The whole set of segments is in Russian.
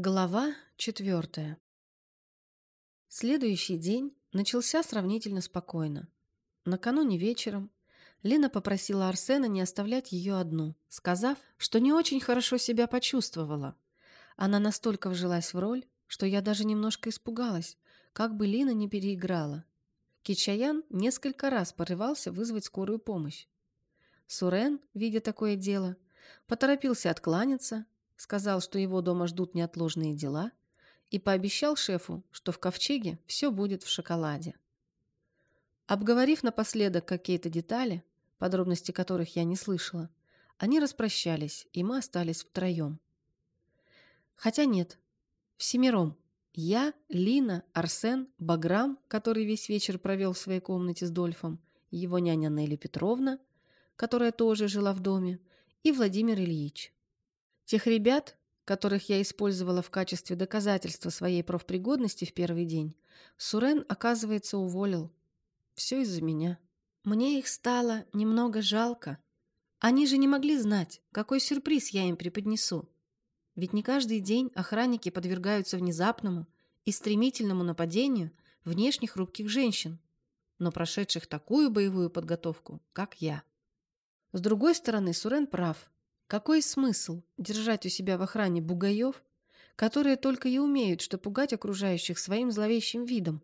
Глава четвертая. Следующий день начался сравнительно спокойно. Накануне вечером Лена попросила Арсена не оставлять ее одну, сказав, что не очень хорошо себя почувствовала. Она настолько вжилась в роль, что я даже немножко испугалась, как бы Лина не переиграла. Кичаян несколько раз порывался вызвать скорую помощь. Сурен, видя такое дело, поторопился откланяться, сказал, что его дома ждут неотложные дела, и пообещал шефу, что в ковчеге все будет в шоколаде. Обговорив напоследок какие-то детали, подробности которых я не слышала, они распрощались, и мы остались втроем. Хотя нет, всемиром. Я, Лина, Арсен, Баграм, который весь вечер провел в своей комнате с Дольфом, его няня Нелли Петровна, которая тоже жила в доме, и Владимир Ильич. Тех ребят, которых я использовала в качестве доказательства своей профпригодности в первый день, Сурен, оказывается, уволил. Все из-за меня. Мне их стало немного жалко. Они же не могли знать, какой сюрприз я им преподнесу. Ведь не каждый день охранники подвергаются внезапному и стремительному нападению внешних хрупких женщин, но прошедших такую боевую подготовку, как я. С другой стороны, Сурен прав. Какой смысл держать у себя в охране бугаев, которые только и умеют, что пугать окружающих своим зловещим видом?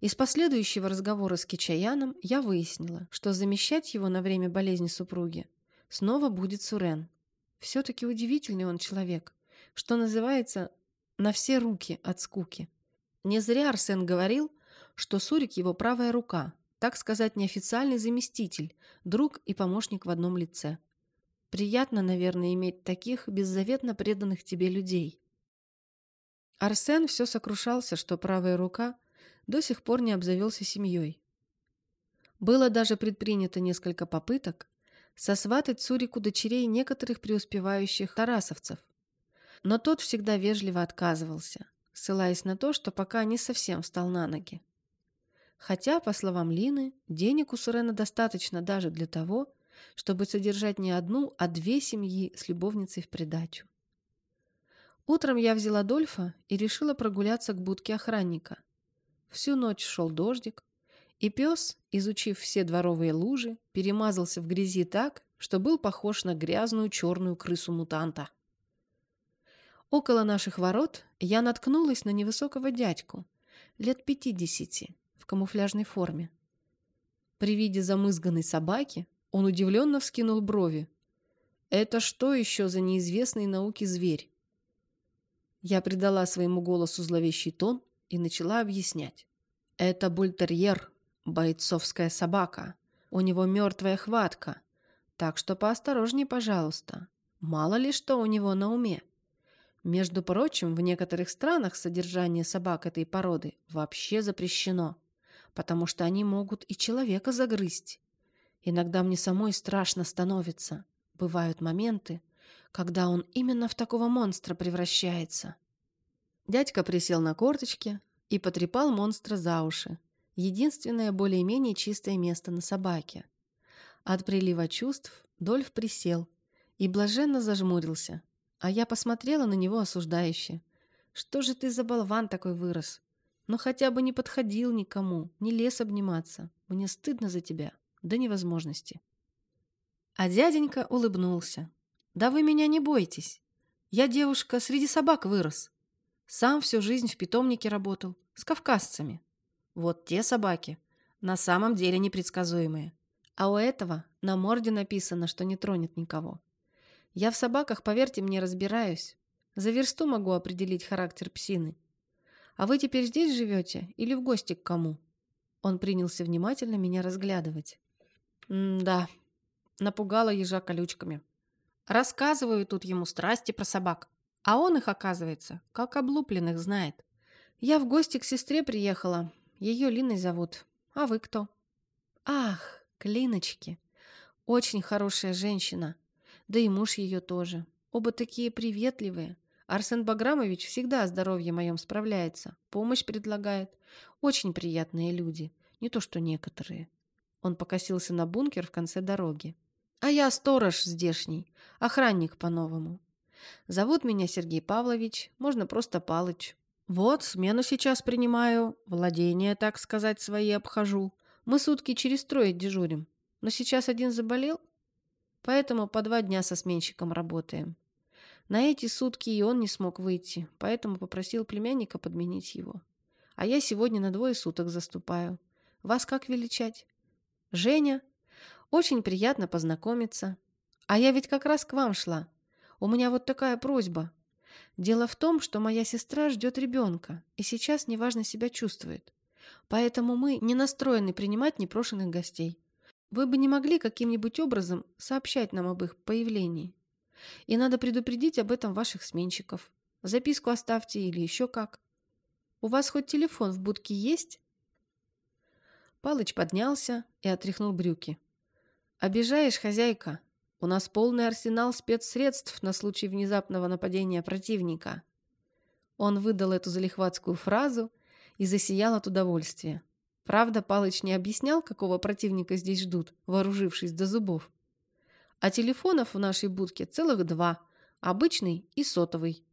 Из последующего разговора с Кичаяном я выяснила, что замещать его на время болезни супруги снова будет Сурен. Все-таки удивительный он человек, что называется «на все руки от скуки». Не зря Арсен говорил, что Сурик его правая рука, так сказать, неофициальный заместитель, друг и помощник в одном лице. Приятно, наверное, иметь таких беззаветно преданных тебе людей. Арсен все сокрушался, что правая рука до сих пор не обзавелся семьей. Было даже предпринято несколько попыток сосватать Сурику дочерей некоторых преуспевающих тарасовцев. Но тот всегда вежливо отказывался, ссылаясь на то, что пока не совсем встал на ноги. Хотя, по словам Лины, денег у Сурена достаточно даже для того, чтобы содержать не одну, а две семьи с любовницей в придачу. Утром я взяла Дольфа и решила прогуляться к будке охранника. Всю ночь шел дождик, и пес, изучив все дворовые лужи, перемазался в грязи так, что был похож на грязную черную крысу-мутанта. Около наших ворот я наткнулась на невысокого дядьку, лет пятидесяти, в камуфляжной форме. При виде замызганной собаки он удивленно вскинул брови. «Это что еще за неизвестный науке зверь?» Я придала своему голосу зловещий тон и начала объяснять. «Это бультерьер, бойцовская собака. У него мертвая хватка. Так что поосторожней, пожалуйста. Мало ли что у него на уме. Между прочим, в некоторых странах содержание собак этой породы вообще запрещено, потому что они могут и человека загрызть. Иногда мне самой страшно становится. Бывают моменты, когда он именно в такого монстра превращается. Дядька присел на корточки и потрепал монстра за уши. Единственное более-менее чистое место на собаке. От прилива чувств Дольф присел и блаженно зажмурился, а я посмотрела на него осуждающе. «Что же ты за болван такой вырос? Ну хотя бы не подходил никому, не лез обниматься. Мне стыдно за тебя» до невозможности. А дяденька улыбнулся. «Да вы меня не бойтесь. Я девушка среди собак вырос. Сам всю жизнь в питомнике работал, с кавказцами. Вот те собаки, на самом деле непредсказуемые. А у этого на морде написано, что не тронет никого. Я в собаках, поверьте мне, разбираюсь. За версту могу определить характер псины. А вы теперь здесь живете или в гости к кому?» Он принялся внимательно меня разглядывать. М-да, напугала ежа колючками. Рассказываю тут ему страсти про собак, а он их, оказывается, как облупленных знает. Я в гости к сестре приехала, ее Линой зовут. А вы кто? Ах, Клиночки. Очень хорошая женщина. Да и муж ее тоже. Оба такие приветливые. Арсен Баграмович всегда о здоровье моем справляется, помощь предлагает. Очень приятные люди, не то что некоторые. Он покосился на бункер в конце дороги. «А я сторож здешний, охранник по-новому. Зовут меня Сергей Павлович, можно просто Палыч. Вот, смену сейчас принимаю, владение, так сказать, свои обхожу. Мы сутки через трое дежурим, но сейчас один заболел, поэтому по два дня со сменщиком работаем. На эти сутки и он не смог выйти, поэтому попросил племянника подменить его. А я сегодня на двое суток заступаю. Вас как величать? Женя? Очень приятно познакомиться. А я ведь как раз к вам шла. У меня вот такая просьба. Дело в том, что моя сестра ждет ребенка и сейчас неважно себя чувствует. Поэтому мы не настроены принимать непрошенных гостей. Вы бы не могли каким-нибудь образом сообщать нам об их появлении. И надо предупредить об этом ваших сменщиков. Записку оставьте или еще как. У вас хоть телефон в будке есть?» Палыч поднялся и отряхнул брюки. «Обижаешь, хозяйка. У нас полный арсенал спецсредств на случай внезапного нападения противника». Он выдал эту залихватскую фразу и засиял от удовольствия. Правда, Палыч не объяснял, какого противника здесь ждут, вооружившись до зубов. А телефонов в нашей будке целых два – обычный и сотовый.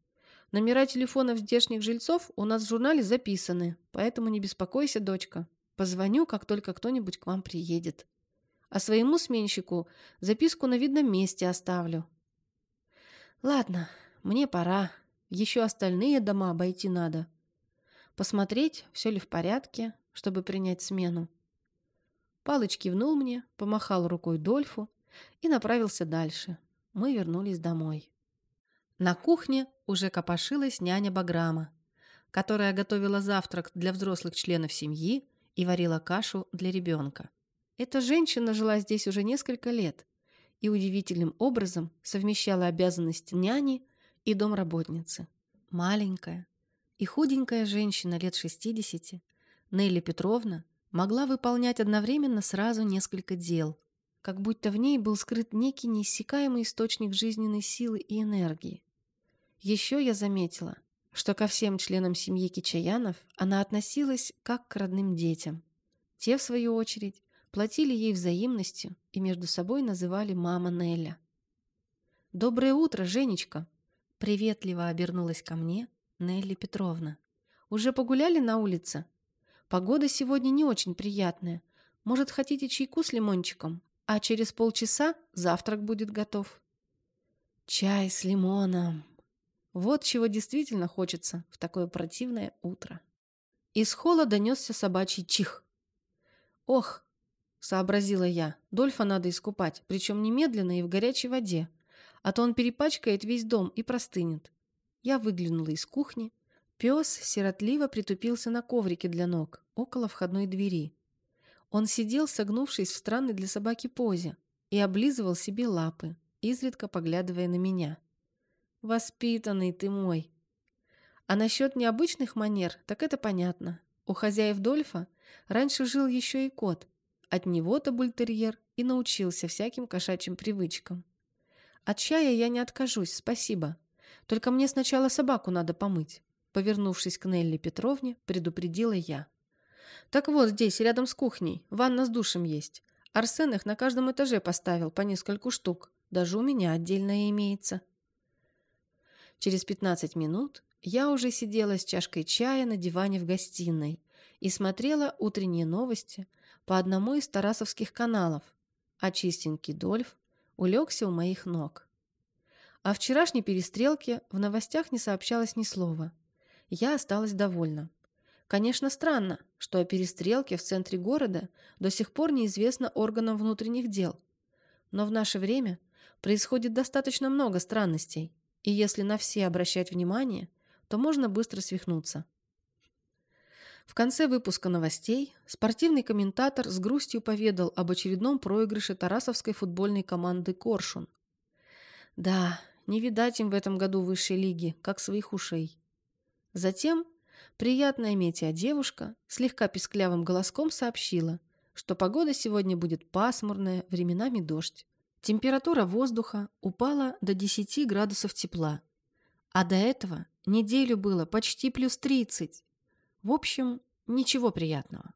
Номера телефонов здешних жильцов у нас в журнале записаны, поэтому не беспокойся, дочка. Позвоню, как только кто-нибудь к вам приедет. А своему сменщику записку на видном месте оставлю. Ладно, мне пора. Еще остальные дома обойти надо. Посмотреть, все ли в порядке, чтобы принять смену. Палыч кивнул мне, помахал рукой Дольфу, и направился дальше. Мы вернулись домой. На кухне уже копошилась няня Баграма, которая готовила завтрак для взрослых членов семьи и варила кашу для ребенка. Эта женщина жила здесь уже несколько лет и удивительным образом совмещала обязанности няни и домработницы. Маленькая и худенькая женщина лет 60, Нелли Петровна, могла выполнять одновременно сразу несколько дел, как будто в ней был скрыт некий неиссякаемый источник жизненной силы и энергии. Еще я заметила, что ко всем членам семьи Кичаянов она относилась как к родным детям. Те, в свою очередь, платили ей взаимностью и между собой называли «мама Неля». «Доброе утро, Женечка!» Приветливо обернулась ко мне Нелли Петровна. «Уже погуляли на улице? Погода сегодня не очень приятная. Может, хотите чайку с лимончиком?» а через полчаса завтрак будет готов. Чай с лимоном. Вот чего действительно хочется в такое противное утро. Из холла донесся собачий чих. «Ох!» — сообразила я. «Дольфа надо искупать, причем немедленно и в горячей воде, а то он перепачкает весь дом и простынет». Я выглянула из кухни. Пес сиротливо притупился на коврике для ног, около входной двери. Он сидел, согнувшись в странной для собаки позе, и облизывал себе лапы, изредка поглядывая на меня. «Воспитанный ты мой!» А насчет необычных манер, так это понятно. У хозяев Дольфа раньше жил еще и кот. От него-то бультерьер и научился всяким кошачьим привычкам. От чая я не откажусь, спасибо. Только мне сначала собаку надо помыть. Повернувшись к Нелли Петровне, предупредила я. Так вот здесь, рядом с кухней, ванна с душем есть. Арсен их на каждом этаже поставил по нескольку штук. Даже у меня отдельная имеется. Через 15 минут я уже сидела с чашкой чая на диване в гостиной и смотрела утренние новости по одному из тарасовских каналов, а чистенький Дольф улегся у моих ног. О вчерашней перестрелке в новостях не сообщалось ни слова. Я осталась довольна. Конечно, странно, что о перестрелке в центре города до сих пор неизвестно органам внутренних дел. Но в наше время происходит достаточно много странностей, и если на все обращать внимание, то можно быстро свихнуться. В конце выпуска новостей спортивный комментатор с грустью поведал об очередном проигрыше тарасовской футбольной команды «Коршун». Да, не видать им в этом году высшей лиги, как своих ушей. Затем Приятная Метия девушка слегка писклявым голоском сообщила, что погода сегодня будет пасмурная, временами дождь. Температура воздуха упала до 10 градусов тепла, а до этого неделю было почти плюс 30. В общем, ничего приятного.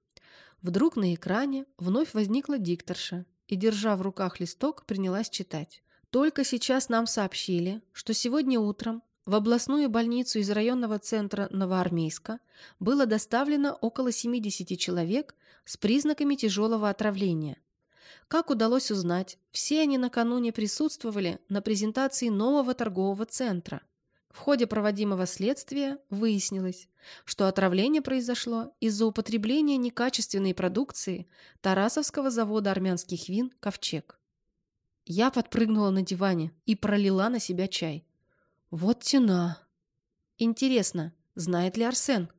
Вдруг на экране вновь возникла дикторша и, держа в руках листок, принялась читать. Только сейчас нам сообщили, что сегодня утром в областную больницу из районного центра Новоармейска было доставлено около 70 человек с признаками тяжелого отравления. Как удалось узнать, все они накануне присутствовали на презентации нового торгового центра. В ходе проводимого следствия выяснилось, что отравление произошло из-за употребления некачественной продукции Тарасовского завода армянских вин «Ковчег». Я подпрыгнула на диване и пролила на себя чай. Вот тена. Интересно, знает ли Арсен?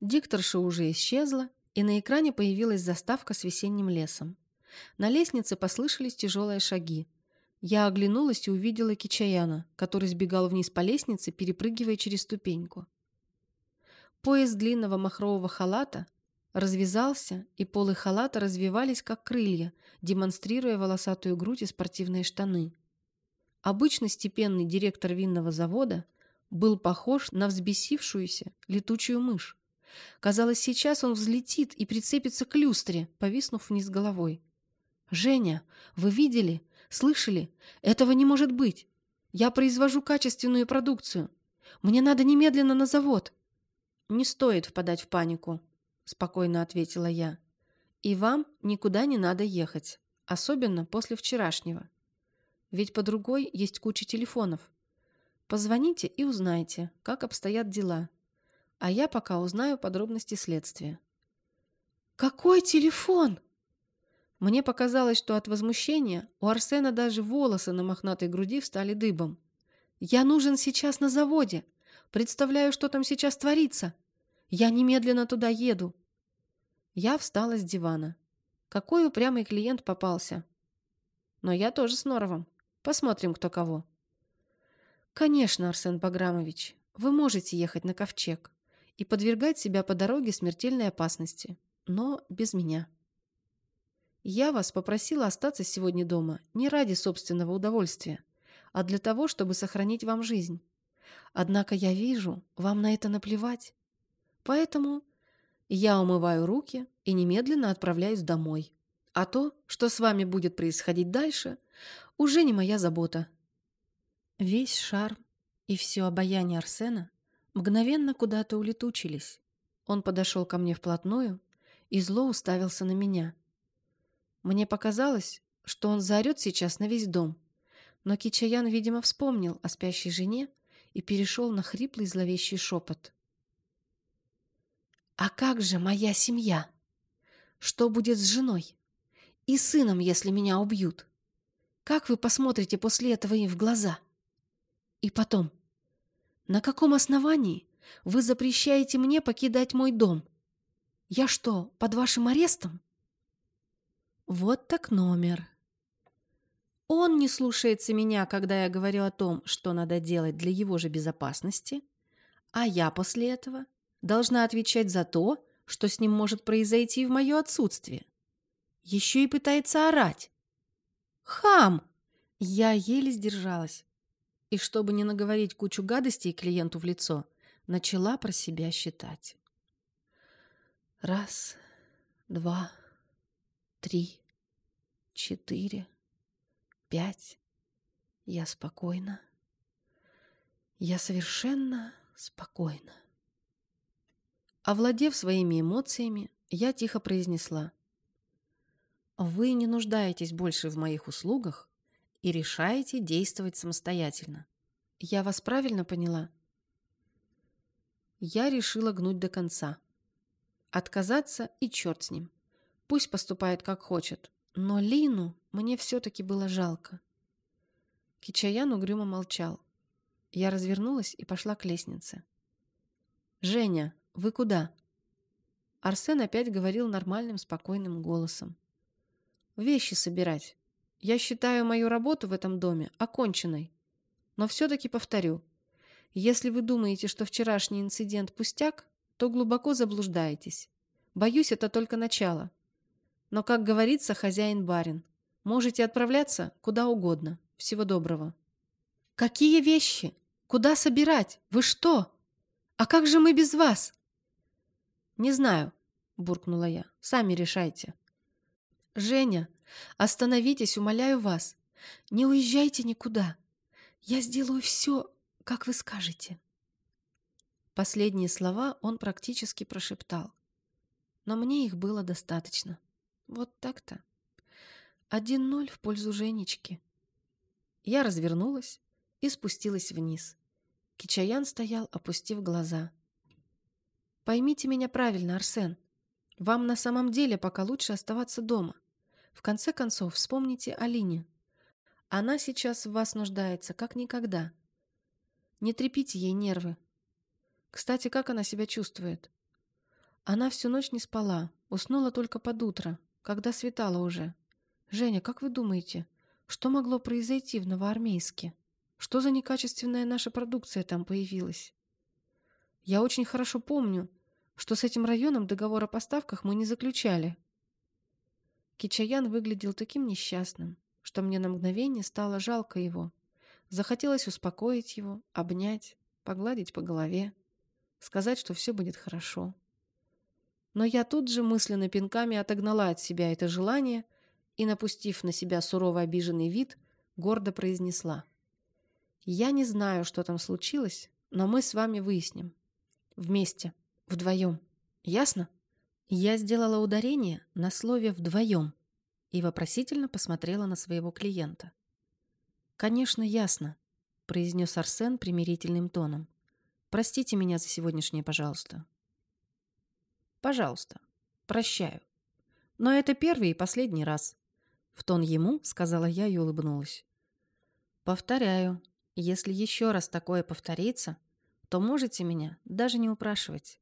Дикторша уже исчезла, и на экране появилась заставка с весенним лесом. На лестнице послышались тяжелые шаги. Я оглянулась и увидела Кичаяна, который сбегал вниз по лестнице, перепрыгивая через ступеньку. Пояс длинного махрового халата развязался, и полы халата развивались, как крылья, демонстрируя волосатую грудь и спортивные штаны. Обычно степенный директор винного завода был похож на взбесившуюся летучую мышь. Казалось, сейчас он взлетит и прицепится к люстре, повиснув вниз головой. «Женя, вы видели? Слышали? Этого не может быть! Я произвожу качественную продукцию. Мне надо немедленно на завод!» «Не стоит впадать в панику», — спокойно ответила я. «И вам никуда не надо ехать, особенно после вчерашнего. Ведь по другой есть куча телефонов. Позвоните и узнайте, как обстоят дела. А я пока узнаю подробности следствия. «Какой телефон?» Мне показалось, что от возмущения у Арсена даже волосы на мохнатой груди встали дыбом. «Я нужен сейчас на заводе. Представляю, что там сейчас творится. Я немедленно туда еду». Я встала с дивана. Какой упрямый клиент попался. Но я тоже с Норовом. Посмотрим, кто кого. Конечно, Арсен Баграмович, вы можете ехать на ковчег и подвергать себя по дороге смертельной опасности, но без меня. Я вас попросила остаться сегодня дома не ради собственного удовольствия, а для того, чтобы сохранить вам жизнь. Однако я вижу, вам на это наплевать. Поэтому я умываю руки и немедленно отправляюсь домой. А то, что с вами будет происходить дальше, уже не моя забота. Весь шарм и все обаяние Арсена мгновенно куда-то улетучились. Он подошел ко мне вплотную и зло уставился на меня. Мне показалось, что он заорет сейчас на весь дом, но Кичаян, видимо, вспомнил о спящей жене и перешел на хриплый зловещий шепот. «А как же моя семья? Что будет с женой?» И сыном, если меня убьют. Как вы посмотрите после этого им в глаза? И потом, на каком основании вы запрещаете мне покидать мой дом? Я что, под вашим арестом? Вот так номер. Он не слушается меня, когда я говорю о том, что надо делать для его же безопасности, а я после этого должна отвечать за то, что с ним может произойти в мое отсутствие. Еще и пытается орать. Хам! Я еле сдержалась. И чтобы не наговорить кучу гадостей клиенту в лицо, начала про себя считать. Раз, два, три, четыре, пять. Я спокойна. Я совершенно спокойна. Овладев своими эмоциями, я тихо произнесла — вы не нуждаетесь больше в моих услугах и решаете действовать самостоятельно. Я вас правильно поняла? Я решила гнуть до конца. Отказаться и черт с ним. Пусть поступает как хочет. Но Лину мне все-таки было жалко. Кичаян угрюмо молчал. Я развернулась и пошла к лестнице. «Женя, вы куда?» Арсен опять говорил нормальным, спокойным голосом. Вещи собирать. Я считаю мою работу в этом доме оконченной. Но все-таки повторю. Если вы думаете, что вчерашний инцидент пустяк, то глубоко заблуждаетесь. Боюсь, это только начало. Но, как говорится, хозяин-барин. Можете отправляться куда угодно. Всего доброго. Какие вещи? Куда собирать? Вы что? А как же мы без вас? Не знаю, буркнула я. Сами решайте. «Женя, остановитесь, умоляю вас. Не уезжайте никуда. Я сделаю все, как вы скажете». Последние слова он практически прошептал. Но мне их было достаточно. Вот так-то. Один ноль в пользу Женечки. Я развернулась и спустилась вниз. Кичаян стоял, опустив глаза. «Поймите меня правильно, Арсен. Вам на самом деле пока лучше оставаться дома. В конце концов, вспомните о Лине. Она сейчас в вас нуждается, как никогда. Не трепите ей нервы. Кстати, как она себя чувствует? Она всю ночь не спала, уснула только под утро, когда светало уже. Женя, как вы думаете, что могло произойти в Новоармейске? Что за некачественная наша продукция там появилась? Я очень хорошо помню, что с этим районом договор о поставках мы не заключали. Кичаян выглядел таким несчастным, что мне на мгновение стало жалко его. Захотелось успокоить его, обнять, погладить по голове, сказать, что все будет хорошо. Но я тут же мысленно пинками отогнала от себя это желание и, напустив на себя сурово обиженный вид, гордо произнесла. «Я не знаю, что там случилось, но мы с вами выясним. Вместе, вдвоем. Ясно?» Я сделала ударение на слове «вдвоем» и вопросительно посмотрела на своего клиента. «Конечно, ясно», — произнес Арсен примирительным тоном. «Простите меня за сегодняшнее, пожалуйста». «Пожалуйста. Прощаю. Но это первый и последний раз». В тон ему сказала я и улыбнулась. «Повторяю, если еще раз такое повторится, то можете меня даже не упрашивать».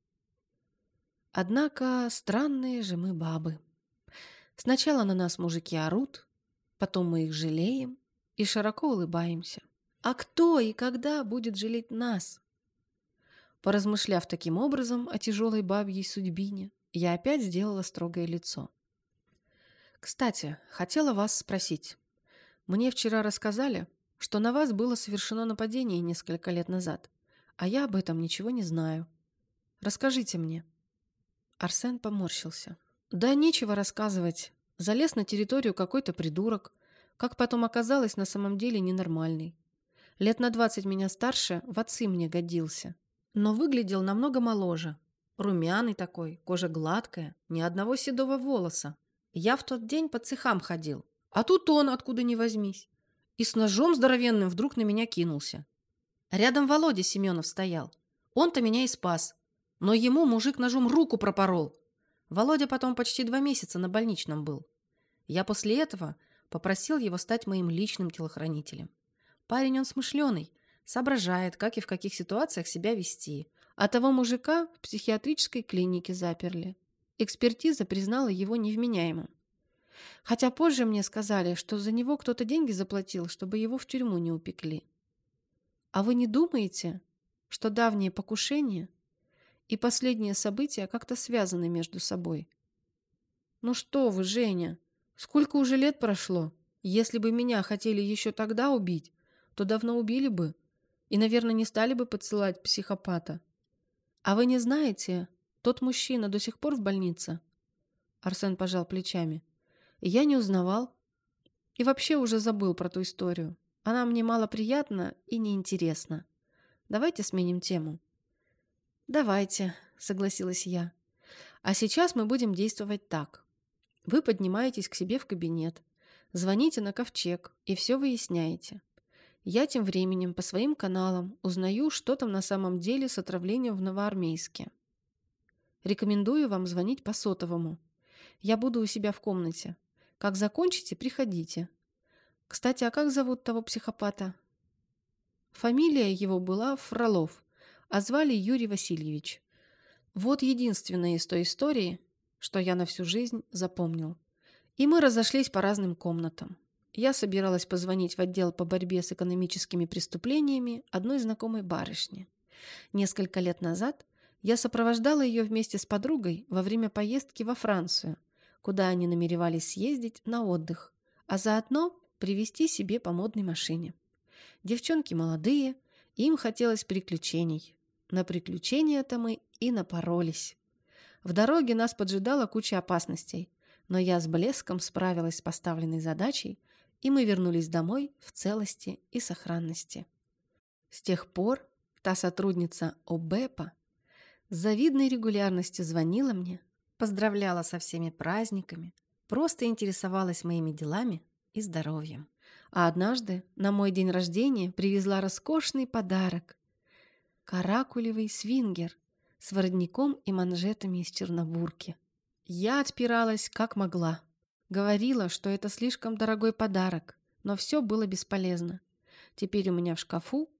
Однако странные же мы бабы. Сначала на нас мужики орут, потом мы их жалеем и широко улыбаемся. А кто и когда будет жалеть нас? Поразмышляв таким образом о тяжелой бабьей судьбине, я опять сделала строгое лицо. «Кстати, хотела вас спросить. Мне вчера рассказали, что на вас было совершено нападение несколько лет назад, а я об этом ничего не знаю. Расскажите мне». Арсен поморщился. Да нечего рассказывать. Залез на территорию какой-то придурок. Как потом оказалось, на самом деле ненормальный. Лет на двадцать меня старше, в отцы мне годился. Но выглядел намного моложе. Румяный такой, кожа гладкая, ни одного седого волоса. Я в тот день по цехам ходил. А тут он, откуда ни возьмись. И с ножом здоровенным вдруг на меня кинулся. Рядом Володя Семенов стоял. Он-то меня и спас. Но ему мужик ножом руку пропорол. Володя потом почти два месяца на больничном был. Я после этого попросил его стать моим личным телохранителем. Парень он смышленый, соображает, как и в каких ситуациях себя вести. А того мужика в психиатрической клинике заперли. Экспертиза признала его невменяемым. Хотя позже мне сказали, что за него кто-то деньги заплатил, чтобы его в тюрьму не упекли. А вы не думаете, что давнее покушение и последние события как-то связаны между собой. Ну что вы, Женя, сколько уже лет прошло? Если бы меня хотели еще тогда убить, то давно убили бы и, наверное, не стали бы подсылать психопата. А вы не знаете, тот мужчина до сих пор в больнице? Арсен пожал плечами. Я не узнавал. И вообще уже забыл про ту историю. Она мне мало приятна и неинтересна. Давайте сменим тему. «Давайте», — согласилась я. «А сейчас мы будем действовать так. Вы поднимаетесь к себе в кабинет, звоните на ковчег и все выясняете. Я тем временем по своим каналам узнаю, что там на самом деле с отравлением в Новоармейске. Рекомендую вам звонить по сотовому. Я буду у себя в комнате. Как закончите, приходите. Кстати, а как зовут того психопата? Фамилия его была Фролов а звали Юрий Васильевич. Вот единственное из той истории, что я на всю жизнь запомнил. И мы разошлись по разным комнатам. Я собиралась позвонить в отдел по борьбе с экономическими преступлениями одной знакомой барышне. Несколько лет назад я сопровождала ее вместе с подругой во время поездки во Францию, куда они намеревались съездить на отдых, а заодно привезти себе по модной машине. Девчонки молодые, им хотелось приключений. На приключения-то мы и напоролись. В дороге нас поджидала куча опасностей, но я с блеском справилась с поставленной задачей и мы вернулись домой в целости и сохранности. С тех пор та сотрудница ОБЭПа с завидной регулярностью звонила мне, поздравляла со всеми праздниками, просто интересовалась моими делами и здоровьем. А однажды на мой день рождения привезла роскошный подарок – каракулевый свингер с воротником и манжетами из чернобурки. Я отпиралась как могла. Говорила, что это слишком дорогой подарок, но все было бесполезно. Теперь у меня в шкафу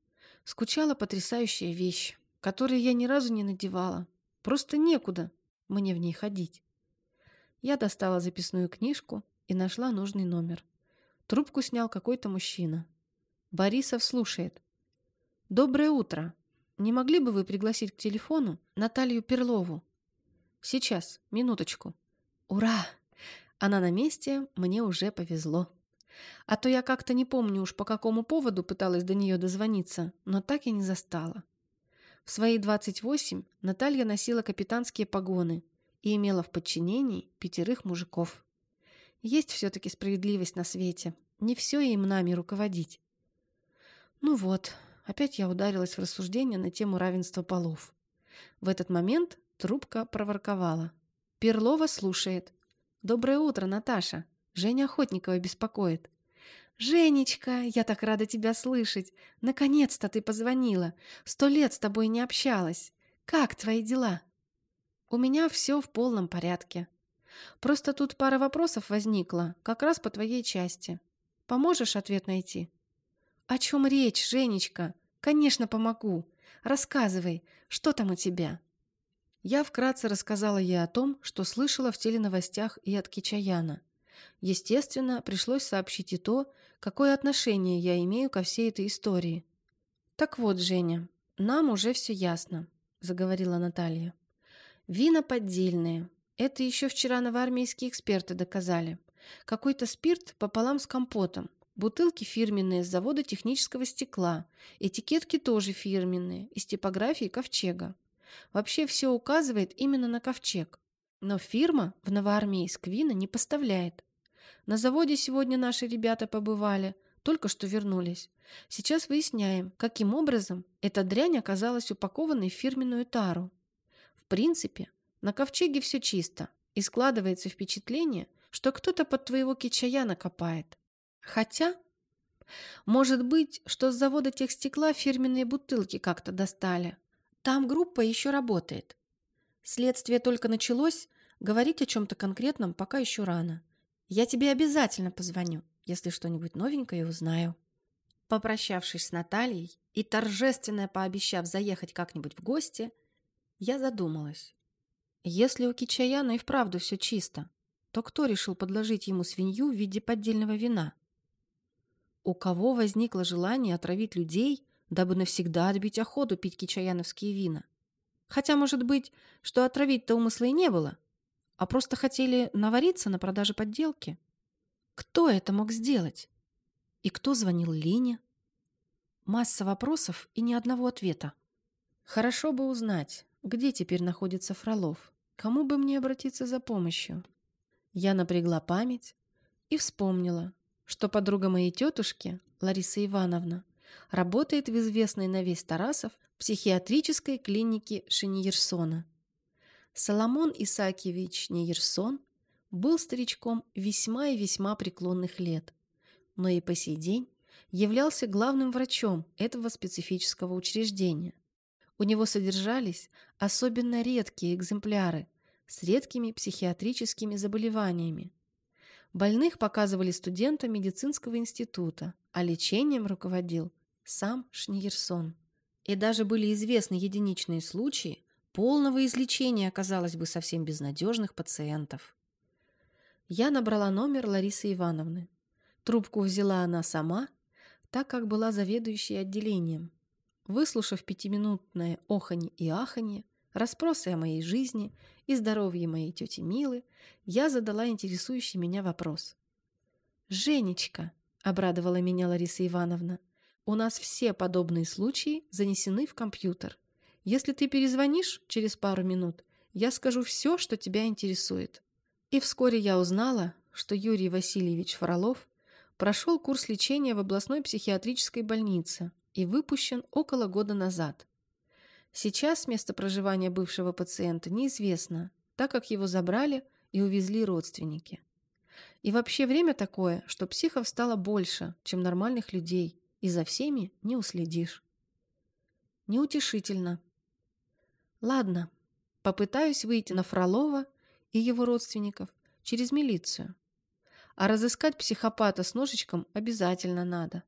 скучала потрясающая вещь, которую я ни разу не надевала. Просто некуда мне в ней ходить. Я достала записную книжку и нашла нужный номер. Трубку снял какой-то мужчина. Борисов слушает. «Доброе утро. Не могли бы вы пригласить к телефону Наталью Перлову?» «Сейчас, минуточку». «Ура! Она на месте, мне уже повезло. А то я как-то не помню уж по какому поводу пыталась до нее дозвониться, но так и не застала. В свои 28 Наталья носила капитанские погоны и имела в подчинении пятерых мужиков. Есть все-таки справедливость на свете. Не все им нами руководить. Ну вот, опять я ударилась в рассуждение на тему равенства полов. В этот момент трубка проворковала. Перлова слушает. «Доброе утро, Наташа. Женя Охотникова беспокоит». «Женечка, я так рада тебя слышать. Наконец-то ты позвонила. Сто лет с тобой не общалась. Как твои дела?» «У меня все в полном порядке. Просто тут пара вопросов возникла, как раз по твоей части. Поможешь ответ найти?» «О чем речь, Женечка? Конечно, помогу. Рассказывай, что там у тебя?» Я вкратце рассказала ей о том, что слышала в теленовостях и от Кичаяна. Естественно, пришлось сообщить и то, какое отношение я имею ко всей этой истории. «Так вот, Женя, нам уже все ясно», — заговорила Наталья. «Вина поддельные. Это еще вчера новоармейские эксперты доказали. Какой-то спирт пополам с компотом. Бутылки фирменные с завода технического стекла. Этикетки тоже фирменные, из типографии ковчега. Вообще все указывает именно на ковчег. Но фирма в Новоармейск вина не поставляет. На заводе сегодня наши ребята побывали, только что вернулись. Сейчас выясняем, каким образом эта дрянь оказалась упакованной в фирменную тару. В принципе, на ковчеге все чисто, и складывается впечатление, что кто-то под твоего кичая накопает. Хотя, может быть, что с завода техстекла фирменные бутылки как-то достали, там группа еще работает. Следствие только началось, говорить о чем-то конкретном пока еще рано. Я тебе обязательно позвоню, если что-нибудь новенькое узнаю. Попрощавшись с Натальей и торжественно пообещав заехать как-нибудь в гости, я задумалась. Если у Кичаяна и вправду все чисто, то кто решил подложить ему свинью в виде поддельного вина? У кого возникло желание отравить людей дабы навсегда отбить охоту пить кичаяновские вина. Хотя, может быть, что отравить-то умысла и не было, а просто хотели навариться на продаже подделки. Кто это мог сделать? И кто звонил Лене? Масса вопросов и ни одного ответа. Хорошо бы узнать, где теперь находится Фролов. Кому бы мне обратиться за помощью? Я напрягла память и вспомнила, что подруга моей тетушки, Лариса Ивановна, работает в известной на весь Тарасов психиатрической клинике Шиньерсона. Соломон Исаакиевич Нейерсон был старичком весьма и весьма преклонных лет, но и по сей день являлся главным врачом этого специфического учреждения. У него содержались особенно редкие экземпляры с редкими психиатрическими заболеваниями. Больных показывали студентам медицинского института, а лечением руководил сам Шниерсон. И даже были известны единичные случаи полного излечения, казалось бы, совсем безнадежных пациентов. Я набрала номер Ларисы Ивановны. Трубку взяла она сама, так как была заведующей отделением. Выслушав пятиминутное оханье и аханье, расспросы о моей жизни и здоровье моей тети Милы, я задала интересующий меня вопрос. «Женечка», — обрадовала меня Лариса Ивановна, — у нас все подобные случаи занесены в компьютер. Если ты перезвонишь через пару минут, я скажу все, что тебя интересует. И вскоре я узнала, что Юрий Васильевич Фролов Прошел курс лечения в областной психиатрической больнице и выпущен около года назад. Сейчас место проживания бывшего пациента неизвестно, так как его забрали и увезли родственники. И вообще время такое, что психов стало больше, чем нормальных людей, и за всеми не уследишь. Неутешительно. Ладно, попытаюсь выйти на Фролова и его родственников через милицию. А разыскать психопата с ножичком обязательно надо.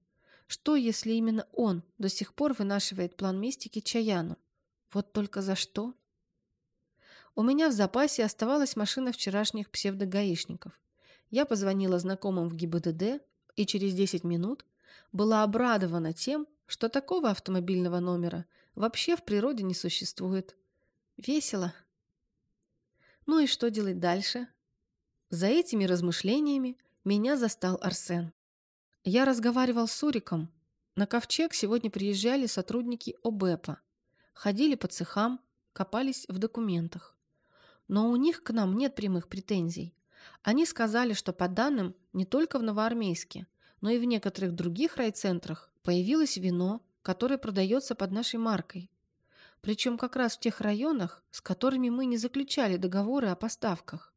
Что, если именно он до сих пор вынашивает план мистики Чаяну? Вот только за что? У меня в запасе оставалась машина вчерашних псевдогаишников. Я позвонила знакомым в ГИБДД и через 10 минут была обрадована тем, что такого автомобильного номера вообще в природе не существует. Весело. Ну и что делать дальше? За этими размышлениями меня застал Арсен. Я разговаривал с Суриком. На ковчег сегодня приезжали сотрудники ОБЭПа. Ходили по цехам, копались в документах. Но у них к нам нет прямых претензий. Они сказали, что по данным не только в Новоармейске, но и в некоторых других райцентрах появилось вино, которое продается под нашей маркой. Причем как раз в тех районах, с которыми мы не заключали договоры о поставках.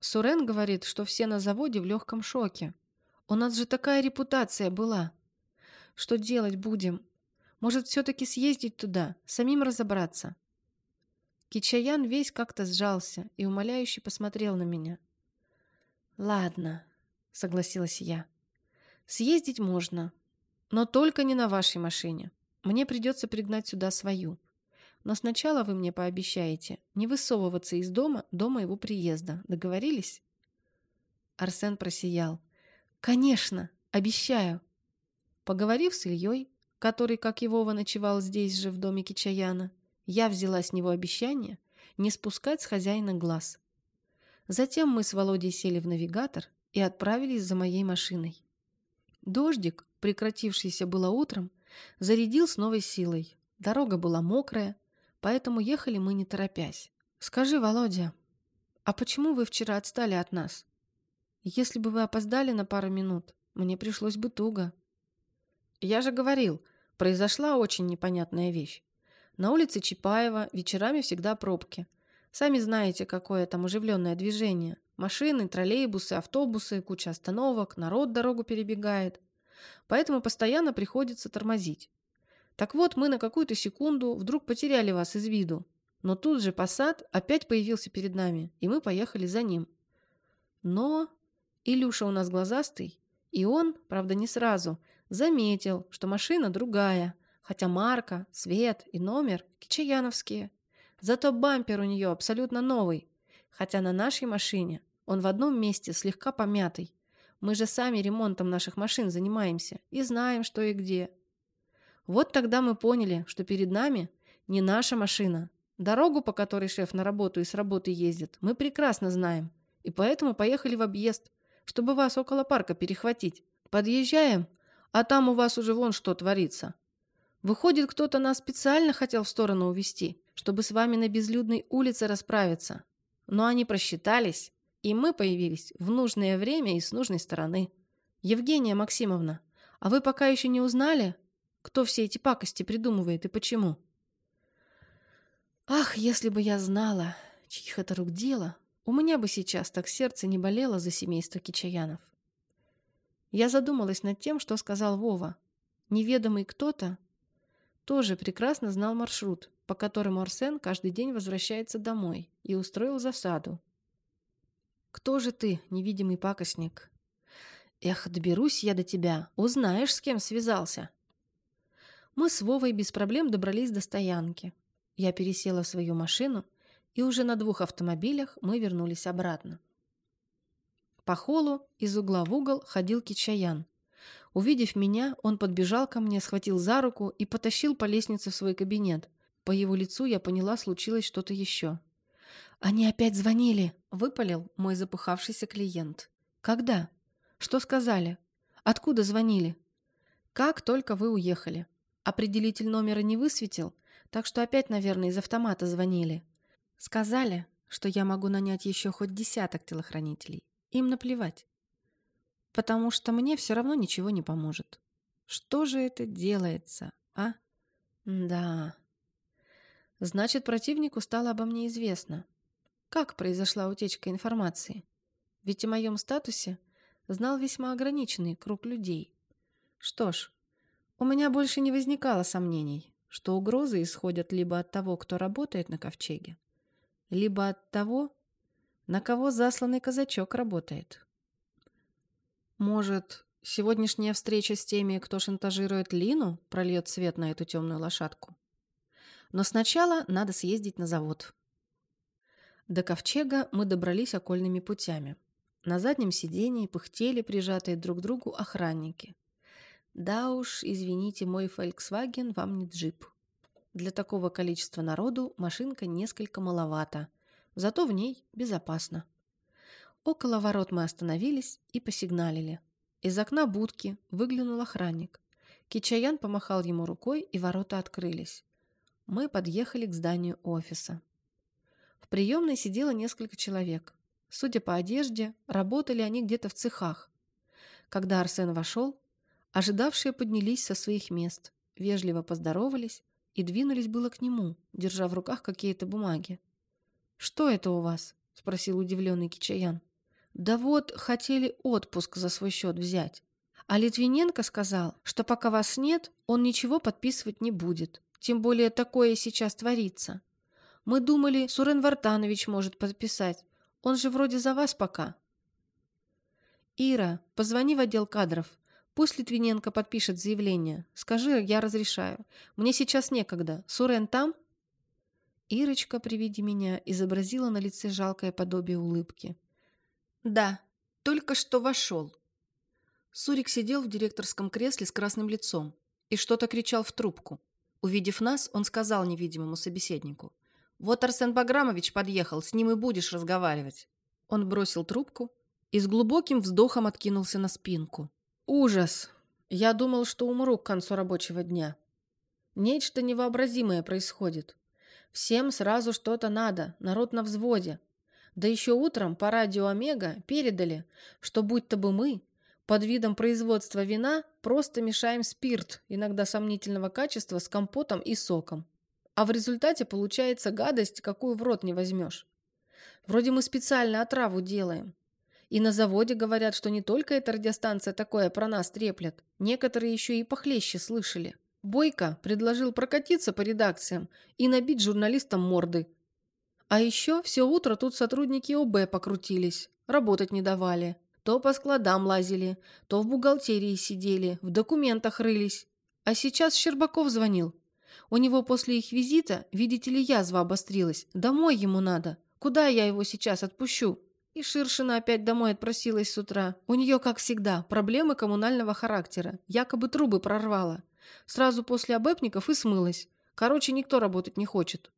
Сурен говорит, что все на заводе в легком шоке. У нас же такая репутация была. Что делать будем? Может, все-таки съездить туда, самим разобраться? Кичаян весь как-то сжался и умоляюще посмотрел на меня. «Ладно», — согласилась я. «Съездить можно, но только не на вашей машине. Мне придется пригнать сюда свою. Но сначала вы мне пообещаете не высовываться из дома до моего приезда. Договорились?» Арсен просиял. «Конечно, обещаю». Поговорив с Ильей, который, как Вова, ночевал здесь же, в доме Кичаяна, я взяла с него обещание не спускать с хозяина глаз. Затем мы с Володей сели в навигатор и отправились за моей машиной. Дождик, прекратившийся было утром, зарядил с новой силой. Дорога была мокрая, поэтому ехали мы не торопясь. «Скажи, Володя, а почему вы вчера отстали от нас? Если бы вы опоздали на пару минут, мне пришлось бы туго». «Я же говорил, произошла очень непонятная вещь. На улице Чапаева вечерами всегда пробки. Сами знаете, какое там оживленное движение. Машины, троллейбусы, автобусы, куча остановок, народ дорогу перебегает. Поэтому постоянно приходится тормозить. Так вот, мы на какую-то секунду вдруг потеряли вас из виду. Но тут же посад опять появился перед нами, и мы поехали за ним. Но Илюша у нас глазастый, и он, правда не сразу, заметил, что машина другая, хотя марка, цвет и номер кичаяновские. Зато бампер у нее абсолютно новый, хотя на нашей машине он в одном месте слегка помятый. Мы же сами ремонтом наших машин занимаемся и знаем, что и где. Вот тогда мы поняли, что перед нами не наша машина. Дорогу, по которой шеф на работу и с работы ездит, мы прекрасно знаем. И поэтому поехали в объезд, чтобы вас около парка перехватить. Подъезжаем, а там у вас уже вон что творится. Выходит, кто-то нас специально хотел в сторону увести, чтобы с вами на безлюдной улице расправиться. Но они просчитались, и мы появились в нужное время и с нужной стороны. Евгения Максимовна, а вы пока еще не узнали, кто все эти пакости придумывает и почему? Ах, если бы я знала, чьих это рук дело, у меня бы сейчас так сердце не болело за семейство Кичаянов. Я задумалась над тем, что сказал Вова. Неведомый кто-то тоже прекрасно знал маршрут, по которому Арсен каждый день возвращается домой и устроил засаду. «Кто же ты, невидимый пакостник?» «Эх, доберусь я до тебя, узнаешь, с кем связался». Мы с Вовой без проблем добрались до стоянки. Я пересела в свою машину, и уже на двух автомобилях мы вернулись обратно. По холу из угла в угол ходил Кичаян. Увидев меня, он подбежал ко мне, схватил за руку и потащил по лестнице в свой кабинет. По его лицу я поняла, случилось что-то еще. «Они опять звонили!» — выпалил мой запыхавшийся клиент. «Когда? Что сказали? Откуда звонили?» «Как только вы уехали. Определитель номера не высветил, так что опять, наверное, из автомата звонили. Сказали, что я могу нанять еще хоть десяток телохранителей. Им наплевать. потому что мне все равно ничего не поможет. Что же это делается, а? Да. Значит, противнику стало обо мне известно. Как произошла утечка информации? Ведь о моем статусе знал весьма ограниченный круг людей. Что ж, у меня больше не возникало сомнений, что угрозы исходят либо от того, кто работает на ковчеге, либо от того, на кого засланный казачок работает. Может, сегодняшняя встреча с теми, кто шантажирует Лину, прольет свет на эту темную лошадку? Но сначала надо съездить на завод. До ковчега мы добрались окольными путями. На заднем сидении пыхтели прижатые друг к другу охранники. Да уж, извините, мой Volkswagen вам не джип. Для такого количества народу машинка несколько маловата, зато в ней безопасно. Около ворот мы остановились и посигналили. Из окна будки выглянул охранник. Кичаян помахал ему рукой, и ворота открылись. Мы подъехали к зданию офиса. В приемной сидело несколько человек. Судя по одежде, работали они где-то в цехах. Когда Арсен вошел, ожидавшие поднялись со своих мест, вежливо поздоровались и двинулись было к нему, держа в руках какие-то бумаги. «Что это у вас?» — спросил удивленный Кичаян. Да вот, хотели отпуск за свой счет взять. А Литвиненко сказал, что пока вас нет, он ничего подписывать не будет. Тем более такое сейчас творится. Мы думали, Сурен Вартанович может подписать. Он же вроде за вас пока. Ира, позвони в отдел кадров. Пусть Литвиненко подпишет заявление. Скажи, я разрешаю. Мне сейчас некогда. Сурен там? Ирочка при виде меня изобразила на лице жалкое подобие улыбки. «Да, только что вошел». Сурик сидел в директорском кресле с красным лицом и что-то кричал в трубку. Увидев нас, он сказал невидимому собеседнику. «Вот Арсен Баграмович подъехал, с ним и будешь разговаривать». Он бросил трубку и с глубоким вздохом откинулся на спинку. «Ужас! Я думал, что умру к концу рабочего дня. Нечто невообразимое происходит. Всем сразу что-то надо, народ на взводе. Да еще утром по радио Омега передали, что будь-то бы мы под видом производства вина просто мешаем спирт, иногда сомнительного качества, с компотом и соком. А в результате получается гадость, какую в рот не возьмешь. Вроде мы специально отраву делаем. И на заводе говорят, что не только эта радиостанция такое про нас треплет, некоторые еще и похлеще слышали. Бойко предложил прокатиться по редакциям и набить журналистам морды, а еще все утро тут сотрудники ОБ покрутились, работать не давали. То по складам лазили, то в бухгалтерии сидели, в документах рылись. А сейчас Щербаков звонил. У него после их визита, видите ли, язва обострилась. Домой ему надо. Куда я его сейчас отпущу? И Ширшина опять домой отпросилась с утра. У нее, как всегда, проблемы коммунального характера. Якобы трубы прорвало. Сразу после обэпников и смылась. Короче, никто работать не хочет.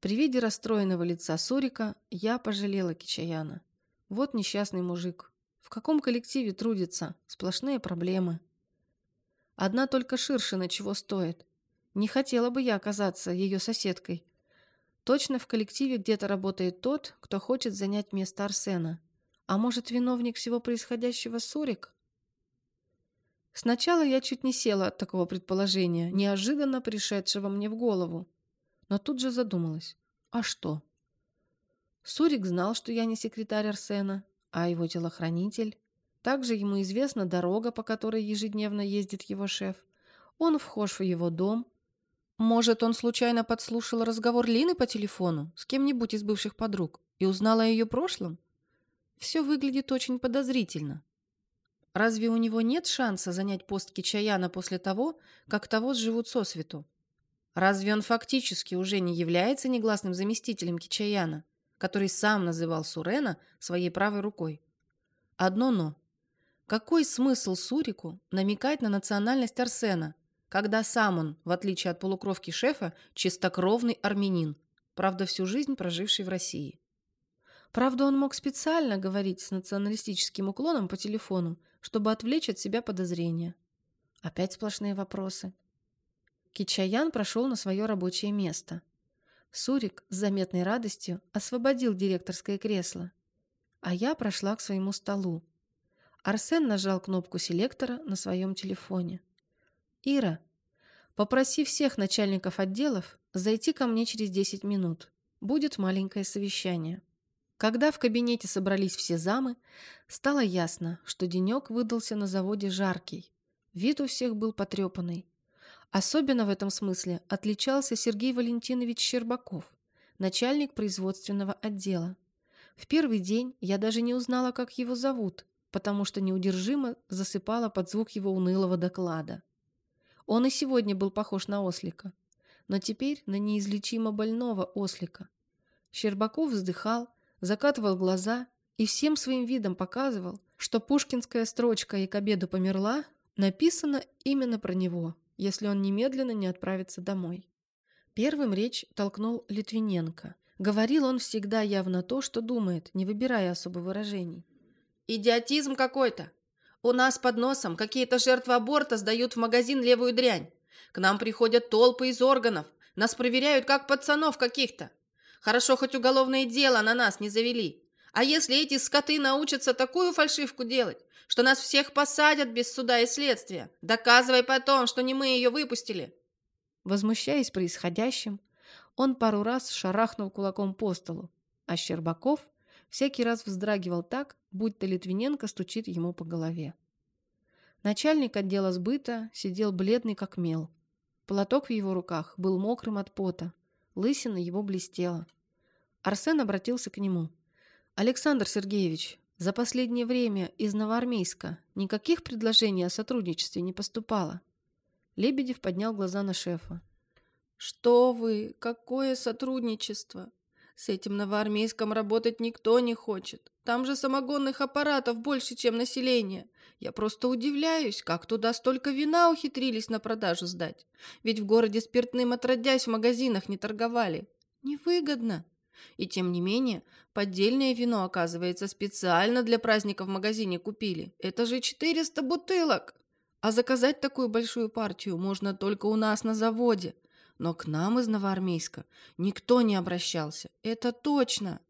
При виде расстроенного лица Сурика я пожалела Кичаяна. Вот несчастный мужик. В каком коллективе трудится? Сплошные проблемы. Одна только Ширшина чего стоит. Не хотела бы я оказаться ее соседкой. Точно в коллективе где-то работает тот, кто хочет занять место Арсена. А может, виновник всего происходящего Сурик? Сначала я чуть не села от такого предположения, неожиданно пришедшего мне в голову но тут же задумалась. А что? Сурик знал, что я не секретарь Арсена, а его телохранитель. Также ему известна дорога, по которой ежедневно ездит его шеф. Он вхож в его дом. Может, он случайно подслушал разговор Лины по телефону с кем-нибудь из бывших подруг и узнал о ее прошлом? Все выглядит очень подозрительно. Разве у него нет шанса занять пост Кичаяна после того, как того сживут сосвету? Разве он фактически уже не является негласным заместителем Кичаяна, который сам называл Сурена своей правой рукой? Одно «но». Какой смысл Сурику намекать на национальность Арсена, когда сам он, в отличие от полукровки шефа, чистокровный армянин, правда, всю жизнь проживший в России? Правда, он мог специально говорить с националистическим уклоном по телефону, чтобы отвлечь от себя подозрения. Опять сплошные вопросы. Кичаян прошел на свое рабочее место. Сурик с заметной радостью освободил директорское кресло, а я прошла к своему столу. Арсен нажал кнопку селектора на своем телефоне. «Ира, попроси всех начальников отделов зайти ко мне через 10 минут. Будет маленькое совещание». Когда в кабинете собрались все замы, стало ясно, что денек выдался на заводе жаркий. Вид у всех был потрепанный. Особенно в этом смысле отличался Сергей Валентинович Щербаков, начальник производственного отдела. В первый день я даже не узнала, как его зовут, потому что неудержимо засыпала под звук его унылого доклада. Он и сегодня был похож на ослика, но теперь на неизлечимо больного ослика. Щербаков вздыхал, закатывал глаза и всем своим видом показывал, что пушкинская строчка «И к обеду померла» написана именно про него, если он немедленно не отправится домой. Первым речь толкнул Литвиненко. Говорил он всегда явно то, что думает, не выбирая особо выражений. «Идиотизм какой-то! У нас под носом какие-то жертвы аборта сдают в магазин левую дрянь. К нам приходят толпы из органов, нас проверяют как пацанов каких-то. Хорошо, хоть уголовное дело на нас не завели. А если эти скоты научатся такую фальшивку делать, что нас всех посадят без суда и следствия, доказывай потом, что не мы ее выпустили. Возмущаясь происходящим, он пару раз шарахнул кулаком по столу, а Щербаков всякий раз вздрагивал так, будто Литвиненко стучит ему по голове. Начальник отдела сбыта сидел бледный как мел. Платок в его руках был мокрым от пота, лысина его блестела. Арсен обратился к нему. «Александр Сергеевич, за последнее время из Новоармейска никаких предложений о сотрудничестве не поступало». Лебедев поднял глаза на шефа. «Что вы? Какое сотрудничество? С этим новоармейском работать никто не хочет. Там же самогонных аппаратов больше, чем население. Я просто удивляюсь, как туда столько вина ухитрились на продажу сдать. Ведь в городе спиртным отродясь в магазинах не торговали. Невыгодно. И тем не менее, поддельное вино, оказывается, специально для праздника в магазине купили. Это же 400 бутылок. А заказать такую большую партию можно только у нас на заводе. Но к нам из Новоармейска никто не обращался. Это точно.